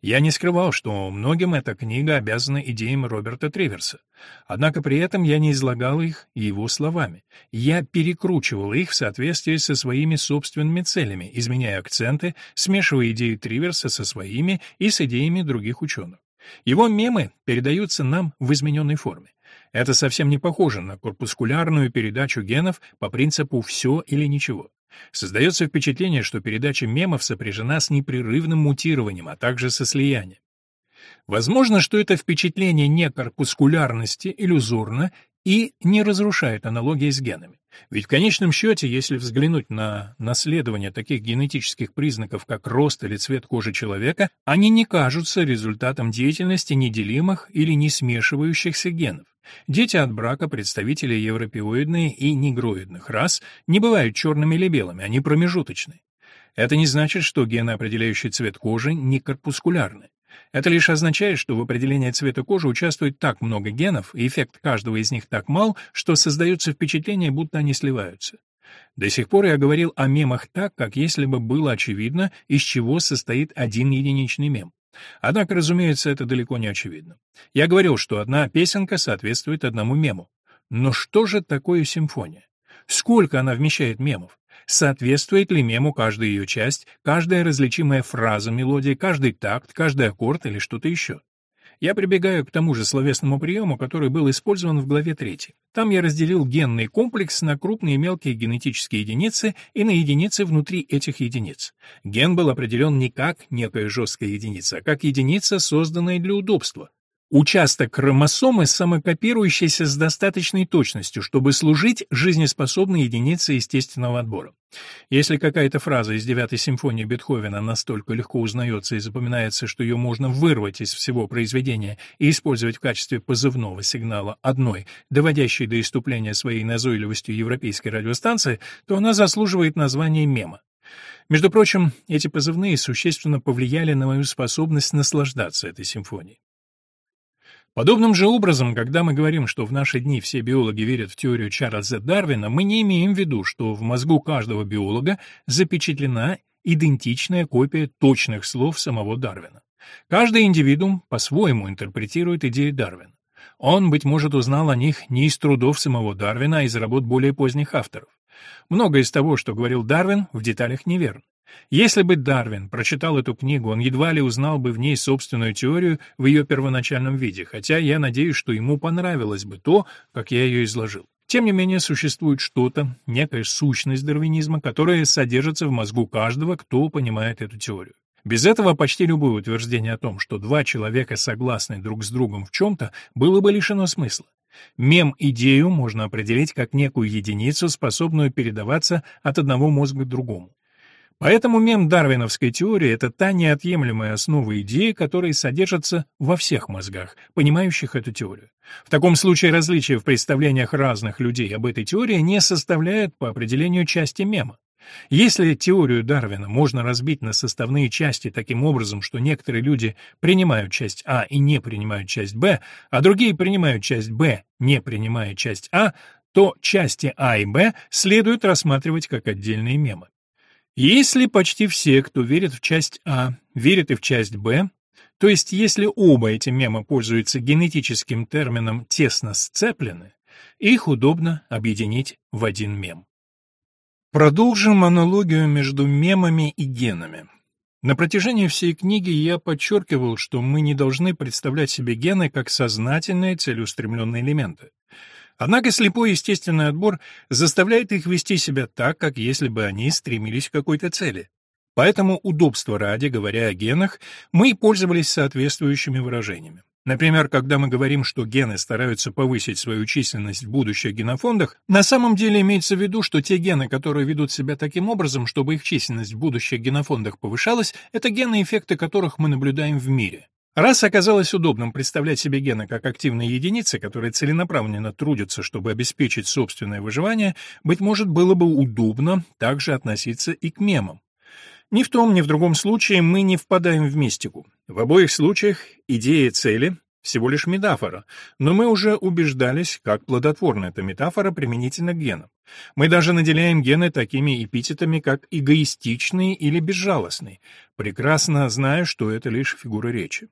Я не скрывал, что многим эта книга обязана идеям Роберта Треверса. Однако при этом я не излагал их его словами. Я перекручивал их в соответствии со своими собственными целями, изменяя акценты, смешивая идеи Триверса со своими и с идеями других ученых. Его мемы передаются нам в измененной форме. Это совсем не похоже на корпускулярную передачу генов по принципу «все или ничего». Создается впечатление, что передача мемов сопряжена с непрерывным мутированием, а также со слиянием. Возможно, что это впечатление не корпускулярности иллюзорно и не разрушает аналогии с генами. Ведь в конечном счете, если взглянуть на наследование таких генетических признаков, как рост или цвет кожи человека, они не кажутся результатом деятельности неделимых или не смешивающихся генов. Дети от брака представителей европеоидной и негроидных рас не бывают черными или белыми, они промежуточны. Это не значит, что гены, определяющие цвет кожи, не корпускулярны. Это лишь означает, что в определении цвета кожи участвует так много генов, и эффект каждого из них так мал, что создается впечатление, будто они сливаются. До сих пор я говорил о мемах так, как если бы было очевидно, из чего состоит один единичный мем. Однако, разумеется, это далеко не очевидно. Я говорил, что одна песенка соответствует одному мему. Но что же такое симфония? Сколько она вмещает мемов? Соответствует ли мему каждая ее часть, каждая различимая фраза мелодии, каждый такт, каждый аккорд или что-то еще? Я прибегаю к тому же словесному приему, который был использован в главе 3. Там я разделил генный комплекс на крупные и мелкие генетические единицы и на единицы внутри этих единиц. Ген был определен не как некая жесткая единица, а как единица, созданная для удобства. Участок хромосомы самокопирующийся с достаточной точностью, чтобы служить жизнеспособной единицей естественного отбора. Если какая-то фраза из девятой симфонии Бетховена настолько легко узнается и запоминается, что ее можно вырвать из всего произведения и использовать в качестве позывного сигнала одной, доводящей до иступления своей назойливостью европейской радиостанции, то она заслуживает названия мема. Между прочим, эти позывные существенно повлияли на мою способность наслаждаться этой симфонией. Подобным же образом, когда мы говорим, что в наши дни все биологи верят в теорию Чарльза Дарвина, мы не имеем в виду, что в мозгу каждого биолога запечатлена идентичная копия точных слов самого Дарвина. Каждый индивидуум по-своему интерпретирует идеи Дарвина. Он, быть может, узнал о них не из трудов самого Дарвина, а из работ более поздних авторов. Многое из того, что говорил Дарвин, в деталях неверно. Если бы Дарвин прочитал эту книгу, он едва ли узнал бы в ней собственную теорию в ее первоначальном виде, хотя я надеюсь, что ему понравилось бы то, как я ее изложил. Тем не менее, существует что-то, некая сущность дарвинизма, которая содержится в мозгу каждого, кто понимает эту теорию. Без этого почти любое утверждение о том, что два человека согласны друг с другом в чем-то, было бы лишено смысла. Мем-идею можно определить как некую единицу, способную передаваться от одного мозга к другому. Поэтому мем дарвиновской теории — это та неотъемлемая основа идеи, которая содержится во всех мозгах, понимающих эту теорию. В таком случае различия в представлениях разных людей об этой теории не составляют по определению части мема. Если теорию Дарвина можно разбить на составные части таким образом, что некоторые люди принимают часть А и не принимают часть Б, а другие принимают часть Б, не принимая часть А, то части А и Б следует рассматривать как отдельные мемы. Если почти все, кто верит в часть А, верят и в часть Б, то есть если оба эти мемы пользуются генетическим термином «тесно сцеплены», их удобно объединить в один мем. Продолжим аналогию между мемами и генами. На протяжении всей книги я подчеркивал, что мы не должны представлять себе гены как сознательные целеустремленные элементы. Однако слепой естественный отбор заставляет их вести себя так, как если бы они стремились к какой-то цели. Поэтому удобство ради, говоря о генах, мы пользовались соответствующими выражениями. Например, когда мы говорим, что гены стараются повысить свою численность в будущих генофондах, на самом деле имеется в виду, что те гены, которые ведут себя таким образом, чтобы их численность в будущих генофондах повышалась, это гены, эффекты которых мы наблюдаем в мире. Раз оказалось удобным представлять себе гены как активные единицы, которые целенаправленно трудятся, чтобы обеспечить собственное выживание, быть может, было бы удобно также относиться и к мемам. Ни в том, ни в другом случае мы не впадаем в мистику. В обоих случаях идея цели всего лишь метафора, но мы уже убеждались, как плодотворна эта метафора применительно к генам. Мы даже наделяем гены такими эпитетами, как эгоистичный или безжалостный, прекрасно зная, что это лишь фигура речи.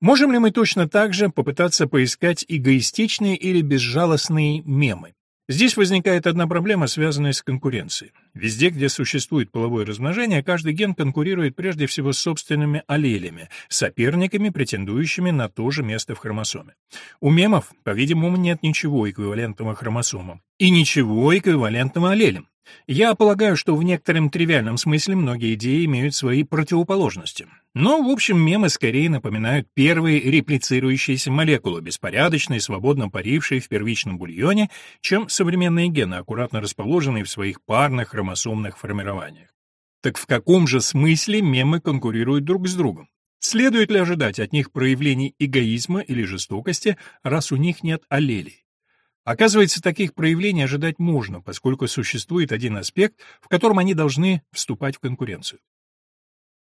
Можем ли мы точно так же попытаться поискать эгоистичные или безжалостные мемы? Здесь возникает одна проблема, связанная с конкуренцией. Везде, где существует половое размножение, каждый ген конкурирует прежде всего с собственными аллелями, соперниками, претендующими на то же место в хромосоме. У мемов, по-видимому, нет ничего эквивалентного хромосомам и ничего эквивалентного аллелям. Я полагаю, что в некотором тривиальном смысле многие идеи имеют свои противоположности. Но, в общем, мемы скорее напоминают первые реплицирующиеся молекулы, беспорядочно и свободно парившие в первичном бульоне, чем современные гены, аккуратно расположенные в своих парных хромосомных формированиях. Так в каком же смысле мемы конкурируют друг с другом? Следует ли ожидать от них проявлений эгоизма или жестокости, раз у них нет аллелей? Оказывается, таких проявлений ожидать можно, поскольку существует один аспект, в котором они должны вступать в конкуренцию.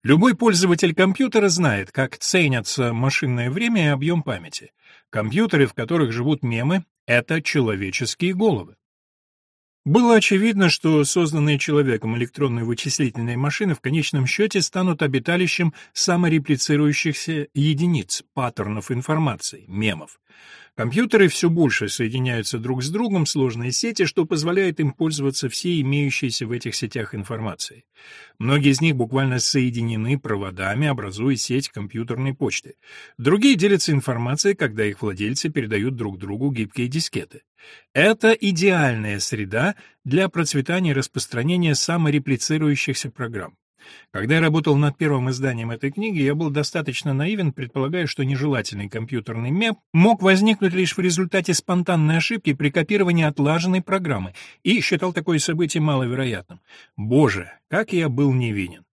Любой пользователь компьютера знает, как ценятся машинное время и объем памяти. Компьютеры, в которых живут мемы, — это человеческие головы. Было очевидно, что созданные человеком электронные вычислительные машины в конечном счете станут обиталищем самореплицирующихся единиц, паттернов информации, мемов. Компьютеры все больше соединяются друг с другом в сложные сети, что позволяет им пользоваться всей имеющейся в этих сетях информацией. Многие из них буквально соединены проводами, образуя сеть компьютерной почты. Другие делятся информацией, когда их владельцы передают друг другу гибкие дискеты. Это идеальная среда для процветания и распространения самореплицирующихся программ. Когда я работал над первым изданием этой книги, я был достаточно наивен, предполагая, что нежелательный компьютерный мем мог возникнуть лишь в результате спонтанной ошибки при копировании отлаженной программы, и считал такое событие маловероятным. Боже, как я был невинен!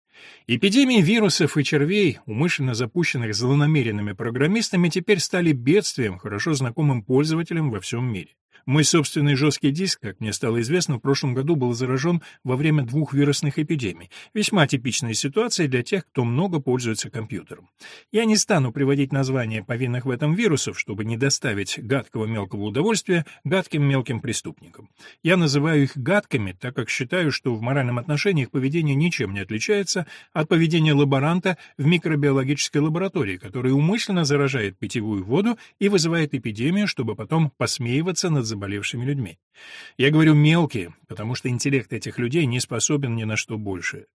Эпидемии вирусов и червей, умышленно запущенных злонамеренными программистами, теперь стали бедствием, хорошо знакомым пользователям во всем мире. Мой собственный жесткий диск, как мне стало известно, в прошлом году был заражен во время двух вирусных эпидемий. Весьма типичная ситуация для тех, кто много пользуется компьютером. Я не стану приводить названия повинных в этом вирусов, чтобы не доставить гадкого мелкого удовольствия гадким мелким преступникам. Я называю их гадкими, так как считаю, что в моральном отношении их поведение ничем не отличается от поведения лаборанта в микробиологической лаборатории, который умышленно заражает питьевую воду и вызывает эпидемию, чтобы потом посмеиваться над заболевшими людьми. Я говорю «мелкие», потому что интеллект этих людей не способен ни на что большее.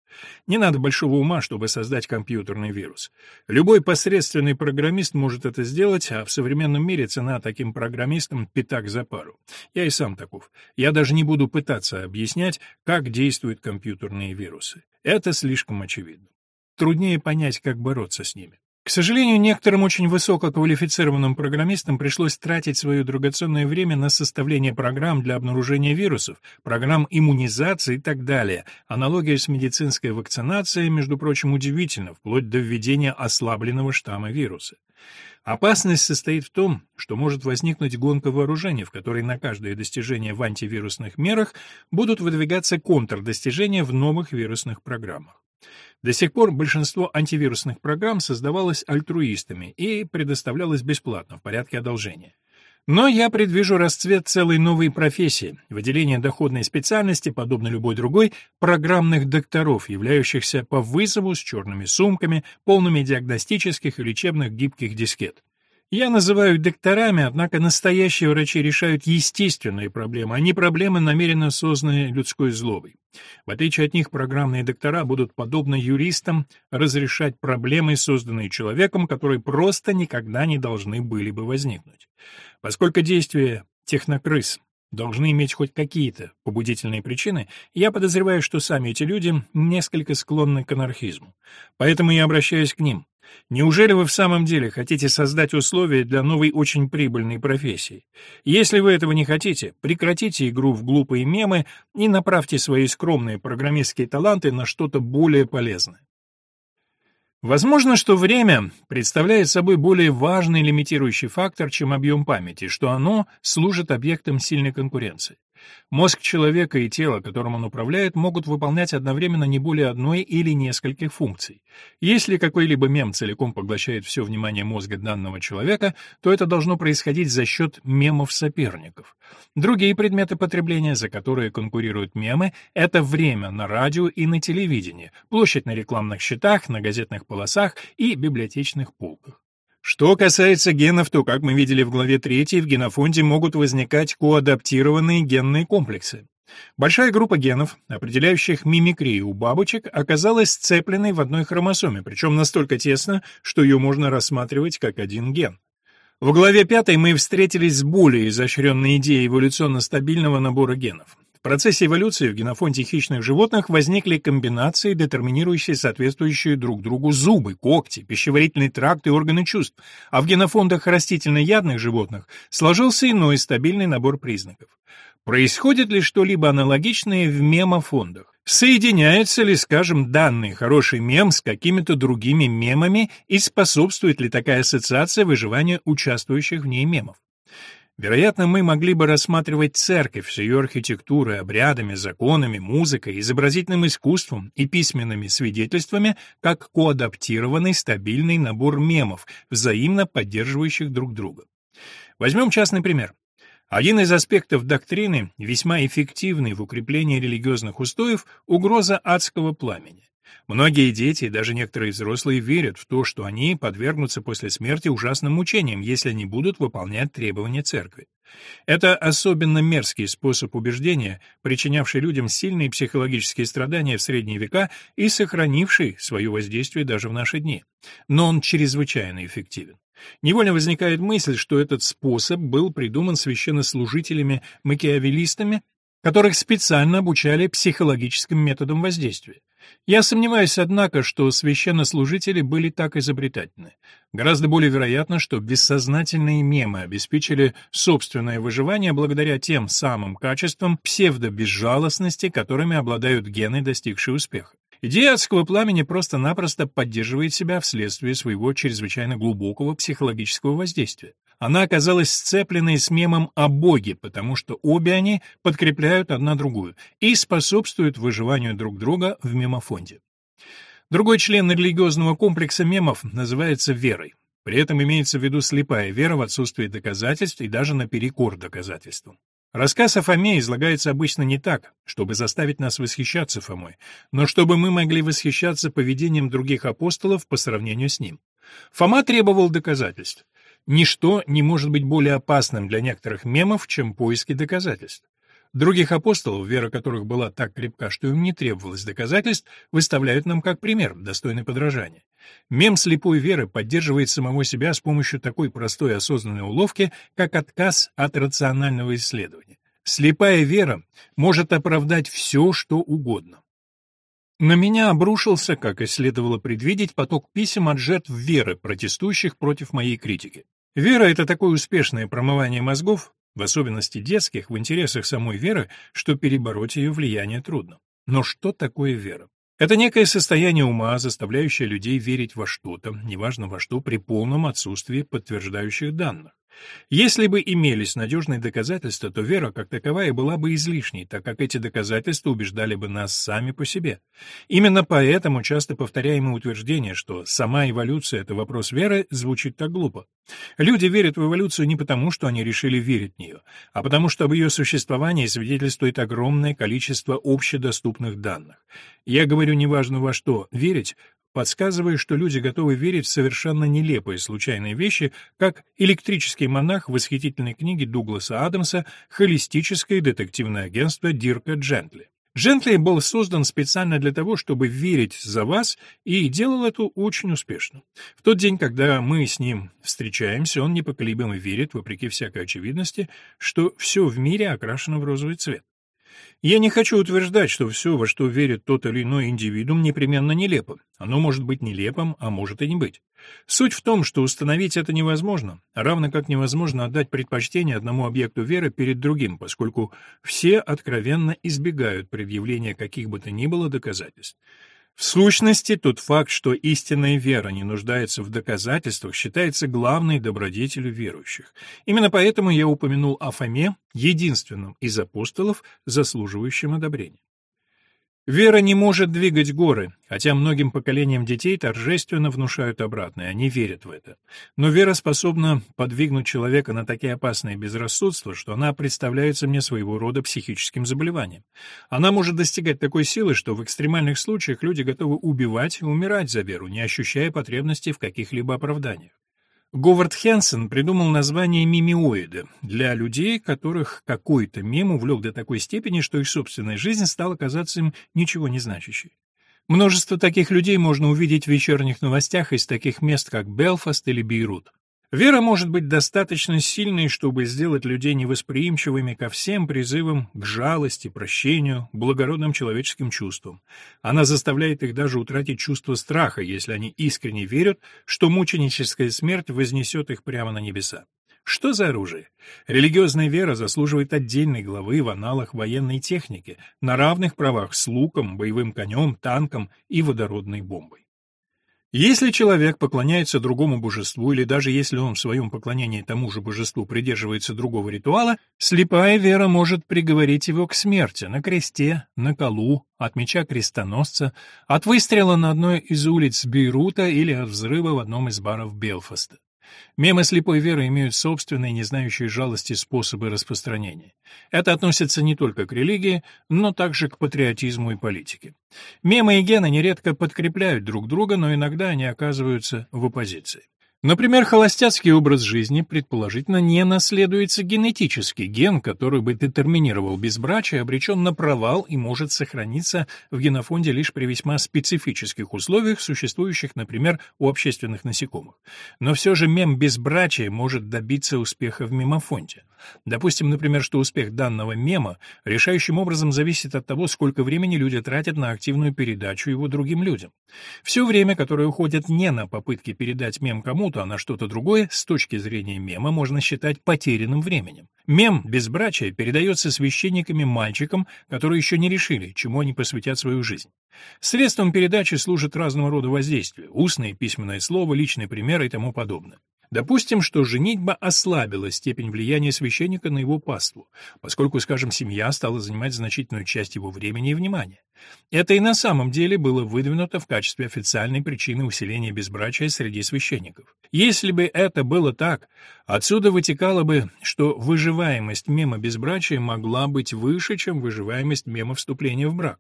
Не надо большого ума, чтобы создать компьютерный вирус. Любой посредственный программист может это сделать, а в современном мире цена таким программистам — пятак за пару. Я и сам таков. Я даже не буду пытаться объяснять, как действуют компьютерные вирусы. Это слишком очевидно. Труднее понять, как бороться с ними. К сожалению, некоторым очень высококвалифицированным программистам пришлось тратить свое драгоценное время на составление программ для обнаружения вирусов, программ иммунизации и так далее. Аналогия с медицинской вакцинацией, между прочим, удивительна, вплоть до введения ослабленного штамма вируса. Опасность состоит в том, что может возникнуть гонка вооружений, в которой на каждое достижение в антивирусных мерах будут выдвигаться контрдостижения в новых вирусных программах. До сих пор большинство антивирусных программ создавалось альтруистами и предоставлялось бесплатно в порядке одолжения. Но я предвижу расцвет целой новой профессии, выделение доходной специальности, подобно любой другой, программных докторов, являющихся по вызову с черными сумками, полными диагностических и лечебных гибких дискет. Я называю их докторами, однако настоящие врачи решают естественные проблемы, а не проблемы, намеренно созданные людской злобой. В отличие от них, программные доктора будут, подобно юристам, разрешать проблемы, созданные человеком, которые просто никогда не должны были бы возникнуть. Поскольку действия технокрыс должны иметь хоть какие-то побудительные причины, я подозреваю, что сами эти люди несколько склонны к анархизму. Поэтому я обращаюсь к ним. Неужели вы в самом деле хотите создать условия для новой очень прибыльной профессии? Если вы этого не хотите, прекратите игру в глупые мемы и направьте свои скромные программистские таланты на что-то более полезное. Возможно, что время представляет собой более важный лимитирующий фактор, чем объем памяти, что оно служит объектом сильной конкуренции. Мозг человека и тело, которым он управляет, могут выполнять одновременно не более одной или нескольких функций. Если какой-либо мем целиком поглощает все внимание мозга данного человека, то это должно происходить за счет мемов соперников. Другие предметы потребления, за которые конкурируют мемы, это время на радио и на телевидении, площадь на рекламных счетах, на газетных полосах и библиотечных полках. Что касается генов, то, как мы видели в главе 3, в генофонде могут возникать коадаптированные генные комплексы. Большая группа генов, определяющих мимикрию у бабочек, оказалась сцепленной в одной хромосоме, причем настолько тесно, что ее можно рассматривать как один ген. В главе 5 мы встретились с более изощренной идеей эволюционно стабильного набора генов. Процессе эволюции в генофонде хищных животных возникли комбинации, детерминирующие соответствующие друг другу зубы, когти, пищеварительный тракт и органы чувств, а в генофондах растительноядных животных сложился иной стабильный набор признаков. Происходит ли что-либо аналогичное в мемофондах? Соединяется ли, скажем, данный хороший мем с какими-то другими мемами и способствует ли такая ассоциация выживанию участвующих в ней мемов? Вероятно, мы могли бы рассматривать церковь с ее архитектурой, обрядами, законами, музыкой, изобразительным искусством и письменными свидетельствами как коадаптированный стабильный набор мемов, взаимно поддерживающих друг друга. Возьмем частный пример. Один из аспектов доктрины, весьма эффективный в укреплении религиозных устоев, угроза адского пламени. Многие дети и даже некоторые взрослые верят в то, что они подвергнутся после смерти ужасным мучениям, если они будут выполнять требования церкви. Это особенно мерзкий способ убеждения, причинявший людям сильные психологические страдания в средние века и сохранивший свое воздействие даже в наши дни. Но он чрезвычайно эффективен. Невольно возникает мысль, что этот способ был придуман священнослужителями-макиавеллистами, которых специально обучали психологическим методам воздействия. Я сомневаюсь, однако, что священнослужители были так изобретательны. Гораздо более вероятно, что бессознательные мемы обеспечили собственное выживание благодаря тем самым качествам псевдобезжалостности, которыми обладают гены, достигшие успеха. Идея адского пламени просто-напросто поддерживает себя вследствие своего чрезвычайно глубокого психологического воздействия. Она оказалась сцепленной с мемом о Боге, потому что обе они подкрепляют одна другую и способствуют выживанию друг друга в мемофонде. Другой член религиозного комплекса мемов называется верой. При этом имеется в виду слепая вера в отсутствие доказательств и даже наперекор доказательствам. Рассказ о Фоме излагается обычно не так, чтобы заставить нас восхищаться Фомой, но чтобы мы могли восхищаться поведением других апостолов по сравнению с ним. Фома требовал доказательств. Ничто не может быть более опасным для некоторых мемов, чем поиски доказательств. Других апостолов, вера которых была так крепка, что им не требовалось доказательств, выставляют нам как пример, достойный подражания. Мем слепой веры поддерживает самого себя с помощью такой простой осознанной уловки, как отказ от рационального исследования. Слепая вера может оправдать все, что угодно. На меня обрушился, как и следовало предвидеть, поток писем от жертв веры, протестующих против моей критики. Вера — это такое успешное промывание мозгов, в особенности детских, в интересах самой веры, что перебороть ее влияние трудно. Но что такое вера? Это некое состояние ума, заставляющее людей верить во что-то, неважно во что, при полном отсутствии подтверждающих данных. Если бы имелись надежные доказательства, то вера как таковая была бы излишней, так как эти доказательства убеждали бы нас сами по себе. Именно поэтому часто повторяемое утверждение, что сама эволюция — это вопрос веры, звучит так глупо. Люди верят в эволюцию не потому, что они решили верить в нее, а потому что об ее существовании свидетельствует огромное количество общедоступных данных. Я говорю неважно во что верить, подсказывая, что люди готовы верить в совершенно нелепые случайные вещи, как электрический монах в восхитительной книге Дугласа Адамса «Холистическое детективное агентство Дирка Джентли». Джентли был создан специально для того, чтобы верить за вас, и делал это очень успешно. В тот день, когда мы с ним встречаемся, он непоколебимо верит, вопреки всякой очевидности, что все в мире окрашено в розовый цвет. Я не хочу утверждать, что все, во что верит тот или иной индивидуум, непременно нелепо. Оно может быть нелепым, а может и не быть. Суть в том, что установить это невозможно, равно как невозможно отдать предпочтение одному объекту веры перед другим, поскольку все откровенно избегают предъявления каких бы то ни было доказательств. В сущности, тот факт, что истинная вера не нуждается в доказательствах, считается главной добродетелью верующих. Именно поэтому я упомянул о Фоме, единственном из апостолов, заслуживающем одобрения. Вера не может двигать горы, хотя многим поколениям детей торжественно внушают обратное, они верят в это. Но вера способна подвигнуть человека на такие опасные безрассудства, что она представляется мне своего рода психическим заболеванием. Она может достигать такой силы, что в экстремальных случаях люди готовы убивать и умирать за веру, не ощущая потребности в каких-либо оправданиях. Говард Хенсен придумал название «мимиоиды» для людей, которых какой-то мем увлек до такой степени, что их собственная жизнь стала казаться им ничего не значащей. Множество таких людей можно увидеть в вечерних новостях из таких мест, как Белфаст или Бейрут. Вера может быть достаточно сильной, чтобы сделать людей невосприимчивыми ко всем призывам к жалости, прощению, благородным человеческим чувствам. Она заставляет их даже утратить чувство страха, если они искренне верят, что мученическая смерть вознесет их прямо на небеса. Что за оружие? Религиозная вера заслуживает отдельной главы в аналах военной техники, на равных правах с луком, боевым конем, танком и водородной бомбой. Если человек поклоняется другому божеству, или даже если он в своем поклонении тому же божеству придерживается другого ритуала, слепая вера может приговорить его к смерти на кресте, на колу, от меча крестоносца, от выстрела на одной из улиц Бейрута или от взрыва в одном из баров Белфаста. Мемы слепой веры имеют собственные, не знающие жалости способы распространения. Это относится не только к религии, но также к патриотизму и политике. Мемы и гены нередко подкрепляют друг друга, но иногда они оказываются в оппозиции. Например, холостяцкий образ жизни предположительно не наследуется генетически. Ген, который бы детерминировал безбрачие, обречен на провал и может сохраниться в генофонде лишь при весьма специфических условиях, существующих, например, у общественных насекомых. Но все же мем безбрачия может добиться успеха в мемофонде. Допустим, например, что успех данного мема решающим образом зависит от того, сколько времени люди тратят на активную передачу его другим людям. Все время, которое уходит не на попытки передать мем кому кому-то, а на что-то другое, с точки зрения мема, можно считать потерянным временем. Мем безбрачия передается священниками мальчикам, которые еще не решили, чему они посвятят свою жизнь. Средством передачи служат разного рода воздействия – устное, письменное слово, личный пример и тому подобное. Допустим, что женитьба ослабила степень влияния священника на его паству, поскольку, скажем, семья стала занимать значительную часть его времени и внимания. Это и на самом деле было выдвинуто в качестве официальной причины усиления безбрачия среди священников. Если бы это было так, отсюда вытекало бы, что выживаемость мема безбрачия могла быть выше, чем выживаемость мема вступления в брак.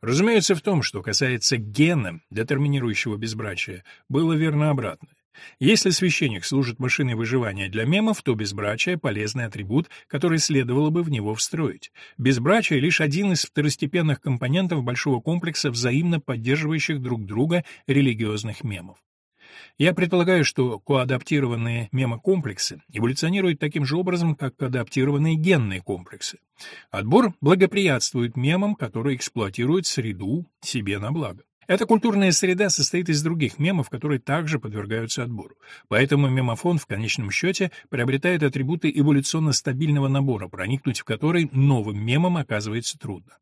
Разумеется, в том, что касается гена, детерминирующего безбрачие, было верно обратное. Если священник служит машиной выживания для мемов, то безбрачие — полезный атрибут, который следовало бы в него встроить. Безбрачие — лишь один из второстепенных компонентов большого комплекса взаимно поддерживающих друг друга религиозных мемов. Я предполагаю, что коадаптированные мемокомплексы эволюционируют таким же образом, как коадаптированные генные комплексы. Отбор благоприятствует мемам, которые эксплуатируют среду себе на благо. Эта культурная среда состоит из других мемов, которые также подвергаются отбору. Поэтому мемофон в конечном счете приобретает атрибуты эволюционно стабильного набора, проникнуть в который новым мемам оказывается трудно.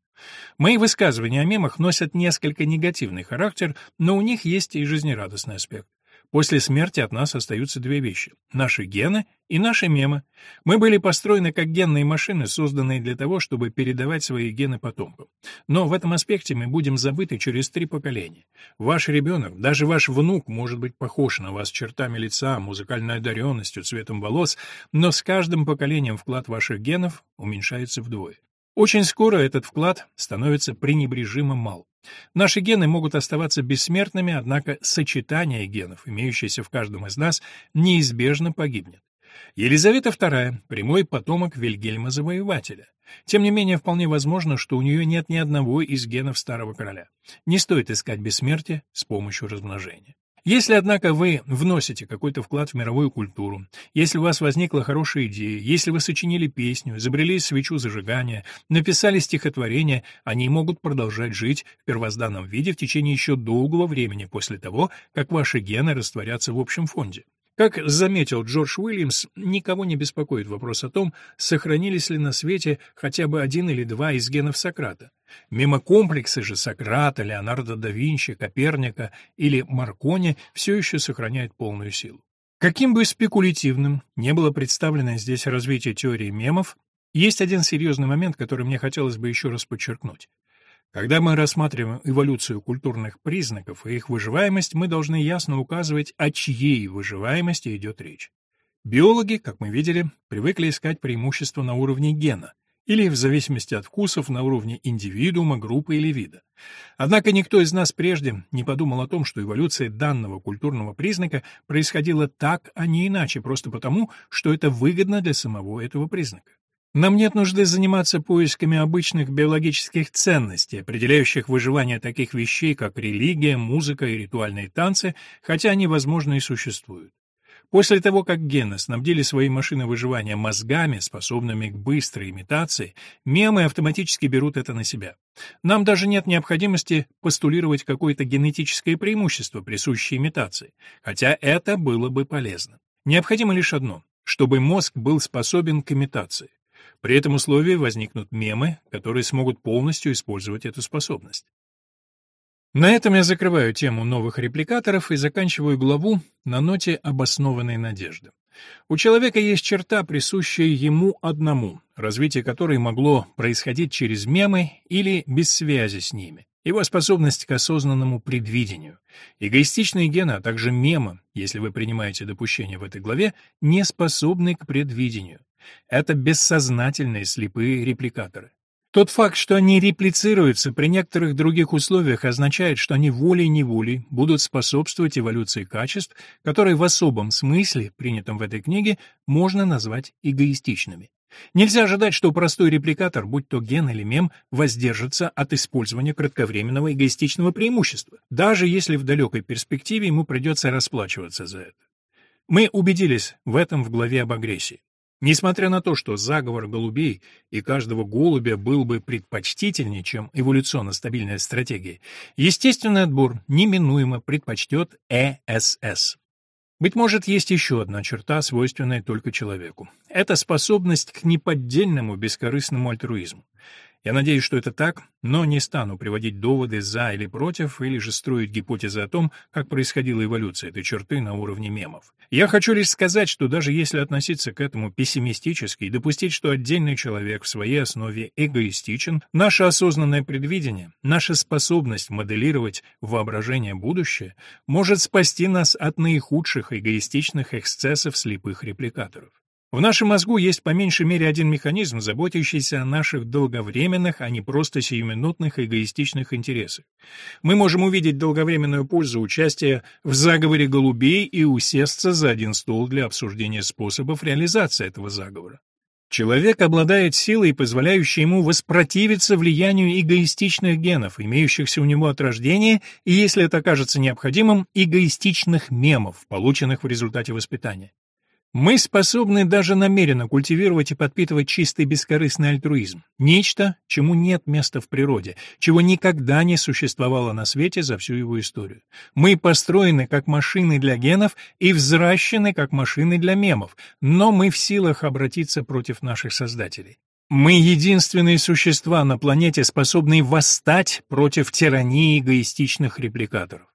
Мои высказывания о мемах носят несколько негативный характер, но у них есть и жизнерадостный аспект. После смерти от нас остаются две вещи — наши гены и наши мемы. Мы были построены как генные машины, созданные для того, чтобы передавать свои гены потомкам. Но в этом аспекте мы будем забыты через три поколения. Ваш ребенок, даже ваш внук может быть похож на вас чертами лица, музыкальной одаренностью, цветом волос, но с каждым поколением вклад ваших генов уменьшается вдвое. Очень скоро этот вклад становится пренебрежимо мал. Наши гены могут оставаться бессмертными, однако сочетание генов, имеющееся в каждом из нас, неизбежно погибнет. Елизавета II – прямой потомок Вильгельма Завоевателя. Тем не менее, вполне возможно, что у нее нет ни одного из генов старого короля. Не стоит искать бессмертие с помощью размножения. Если, однако, вы вносите какой-то вклад в мировую культуру, если у вас возникла хорошая идея, если вы сочинили песню, изобрели свечу зажигания, написали стихотворение, они могут продолжать жить в первозданном виде в течение еще долгого времени после того, как ваши гены растворятся в общем фонде. Как заметил Джордж Уильямс, никого не беспокоит вопрос о том, сохранились ли на свете хотя бы один или два из генов Сократа. Мимо комплексы же Сократа, Леонардо да Винчи, Коперника или Маркони все еще сохраняют полную силу. Каким бы спекулятивным не было представлено здесь развитие теории мемов, есть один серьезный момент, который мне хотелось бы еще раз подчеркнуть. Когда мы рассматриваем эволюцию культурных признаков и их выживаемость, мы должны ясно указывать, о чьей выживаемости идет речь. Биологи, как мы видели, привыкли искать преимущества на уровне гена, или, в зависимости от вкусов, на уровне индивидуума, группы или вида. Однако никто из нас прежде не подумал о том, что эволюция данного культурного признака происходила так, а не иначе, просто потому, что это выгодно для самого этого признака. Нам нет нужды заниматься поисками обычных биологических ценностей, определяющих выживание таких вещей, как религия, музыка и ритуальные танцы, хотя они, возможно, и существуют. После того, как гены снабдили свои машины выживания мозгами, способными к быстрой имитации, мемы автоматически берут это на себя. Нам даже нет необходимости постулировать какое-то генетическое преимущество, присущее имитации, хотя это было бы полезно. Необходимо лишь одно — чтобы мозг был способен к имитации. При этом условии возникнут мемы, которые смогут полностью использовать эту способность. На этом я закрываю тему новых репликаторов и заканчиваю главу на ноте обоснованной надежды. У человека есть черта, присущая ему одному, развитие которой могло происходить через мемы или без связи с ними. Его способность к осознанному предвидению. Эгоистичные гены, а также мемы, если вы принимаете допущение в этой главе, не способны к предвидению. Это бессознательные слепые репликаторы. Тот факт, что они реплицируются при некоторых других условиях, означает, что они волей-неволей будут способствовать эволюции качеств, которые в особом смысле, принятом в этой книге, можно назвать эгоистичными. Нельзя ожидать, что простой репликатор, будь то ген или мем, воздержится от использования кратковременного эгоистичного преимущества, даже если в далекой перспективе ему придется расплачиваться за это. Мы убедились в этом в главе об агрессии. Несмотря на то, что заговор голубей и каждого голубя был бы предпочтительнее, чем эволюционно стабильная стратегия, естественный отбор неминуемо предпочтет ЭСС. Быть может, есть еще одна черта, свойственная только человеку. Это способность к неподдельному бескорыстному альтруизму. Я надеюсь, что это так, но не стану приводить доводы за или против, или же строить гипотезы о том, как происходила эволюция этой черты на уровне мемов. Я хочу лишь сказать, что даже если относиться к этому пессимистически и допустить, что отдельный человек в своей основе эгоистичен, наше осознанное предвидение, наша способность моделировать воображение будущее может спасти нас от наихудших эгоистичных эксцессов слепых репликаторов. В нашем мозгу есть по меньшей мере один механизм, заботящийся о наших долговременных, а не просто сиюминутных эгоистичных интересах. Мы можем увидеть долговременную пользу участия в заговоре голубей и усесться за один стол для обсуждения способов реализации этого заговора. Человек обладает силой, позволяющей ему воспротивиться влиянию эгоистичных генов, имеющихся у него от рождения, и, если это окажется необходимым, эгоистичных мемов, полученных в результате воспитания. Мы способны даже намеренно культивировать и подпитывать чистый бескорыстный альтруизм, нечто, чему нет места в природе, чего никогда не существовало на свете за всю его историю. Мы построены как машины для генов и взращены как машины для мемов, но мы в силах обратиться против наших создателей. Мы единственные существа на планете, способные восстать против тирании эгоистичных репликаторов.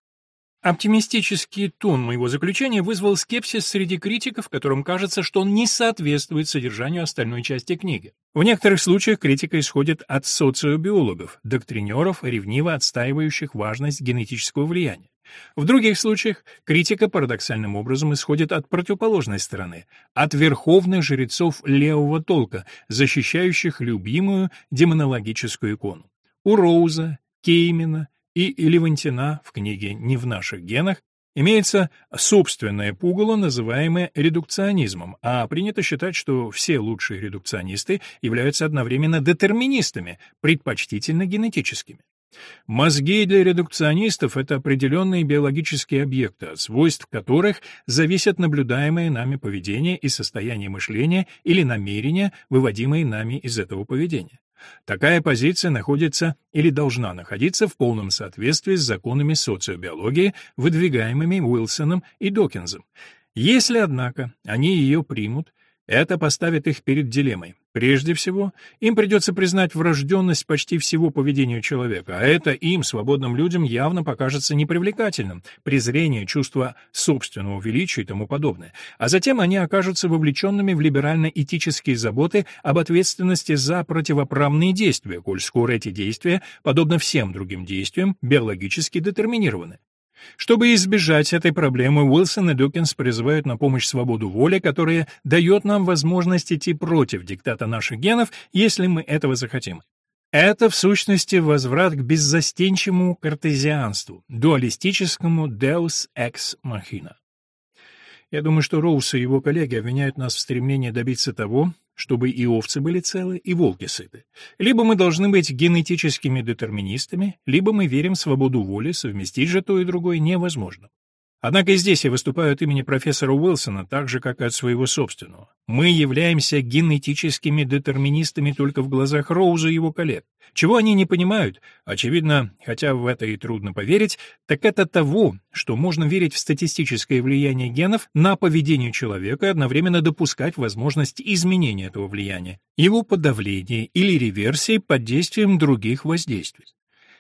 Оптимистический тон моего заключения вызвал скепсис среди критиков, которым кажется, что он не соответствует содержанию остальной части книги. В некоторых случаях критика исходит от социобиологов, доктринеров, ревниво отстаивающих важность генетического влияния. В других случаях критика парадоксальным образом исходит от противоположной стороны, от верховных жрецов левого толка, защищающих любимую демонологическую икону. У Роуза, Кеймена, и Левантина в книге «Не в наших генах» имеется собственное пугало, называемое редукционизмом, а принято считать, что все лучшие редукционисты являются одновременно детерминистами, предпочтительно генетическими. Мозги для редукционистов — это определенные биологические объекты, от свойств которых зависят наблюдаемое нами поведение и состояние мышления или намерения, выводимые нами из этого поведения. Такая позиция находится или должна находиться в полном соответствии с законами социобиологии, выдвигаемыми Уилсоном и Докинзом. Если, однако, они ее примут, это поставит их перед дилеммой. Прежде всего, им придется признать врожденность почти всего поведения человека, а это им, свободным людям, явно покажется непривлекательным, презрение, чувство собственного величия и тому подобное. А затем они окажутся вовлеченными в либерально-этические заботы об ответственности за противоправные действия, коль скоро эти действия, подобно всем другим действиям, биологически детерминированы. Чтобы избежать этой проблемы, Уилсон и Дукинс призывают на помощь свободу воли, которая дает нам возможность идти против диктата наших генов, если мы этого захотим. Это, в сущности, возврат к беззастенчивому картезианству, дуалистическому Deus ex machina. Я думаю, что Роуз и его коллеги обвиняют нас в стремлении добиться того, чтобы и овцы были целы, и волки сыты. Либо мы должны быть генетическими детерминистами, либо мы верим в свободу воли, совместить же то и другое невозможно. Однако здесь я выступаю от имени профессора Уилсона, так же, как и от своего собственного. Мы являемся генетическими детерминистами только в глазах Роуза и его коллег. Чего они не понимают, очевидно, хотя в это и трудно поверить, так это того, что можно верить в статистическое влияние генов на поведение человека и одновременно допускать возможность изменения этого влияния, его подавления или реверсии под действием других воздействий.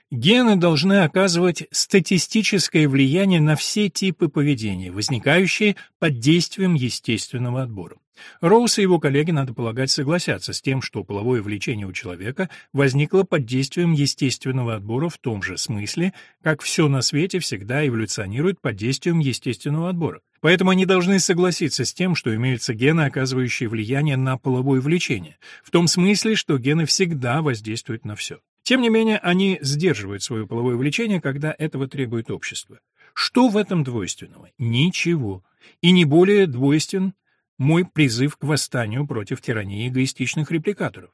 Гены должны оказывать статистическое влияние на все типы поведения, возникающие под действием естественного отбора. Роуз и его коллеги, надо полагать, согласятся с тем, что половое влечение у человека возникло под действием естественного отбора в том же смысле, как все на свете всегда эволюционирует под действием естественного отбора. Поэтому они должны согласиться с тем, что имеются гены, оказывающие влияние на половое влечение, в том смысле, что гены всегда воздействуют на все. Тем не менее, они сдерживают свое половое влечение, когда этого требует общество. Что в этом двойственного? Ничего. И не более двойствен мой призыв к восстанию против тирании эгоистичных репликаторов.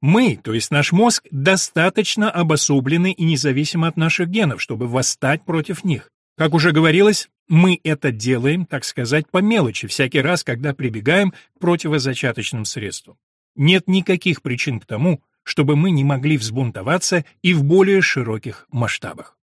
Мы, то есть наш мозг, достаточно обособлены и независимы от наших генов, чтобы восстать против них. Как уже говорилось, мы это делаем, так сказать, по мелочи, всякий раз, когда прибегаем к противозачаточным средствам. Нет никаких причин к тому, чтобы мы не могли взбунтоваться и в более широких масштабах.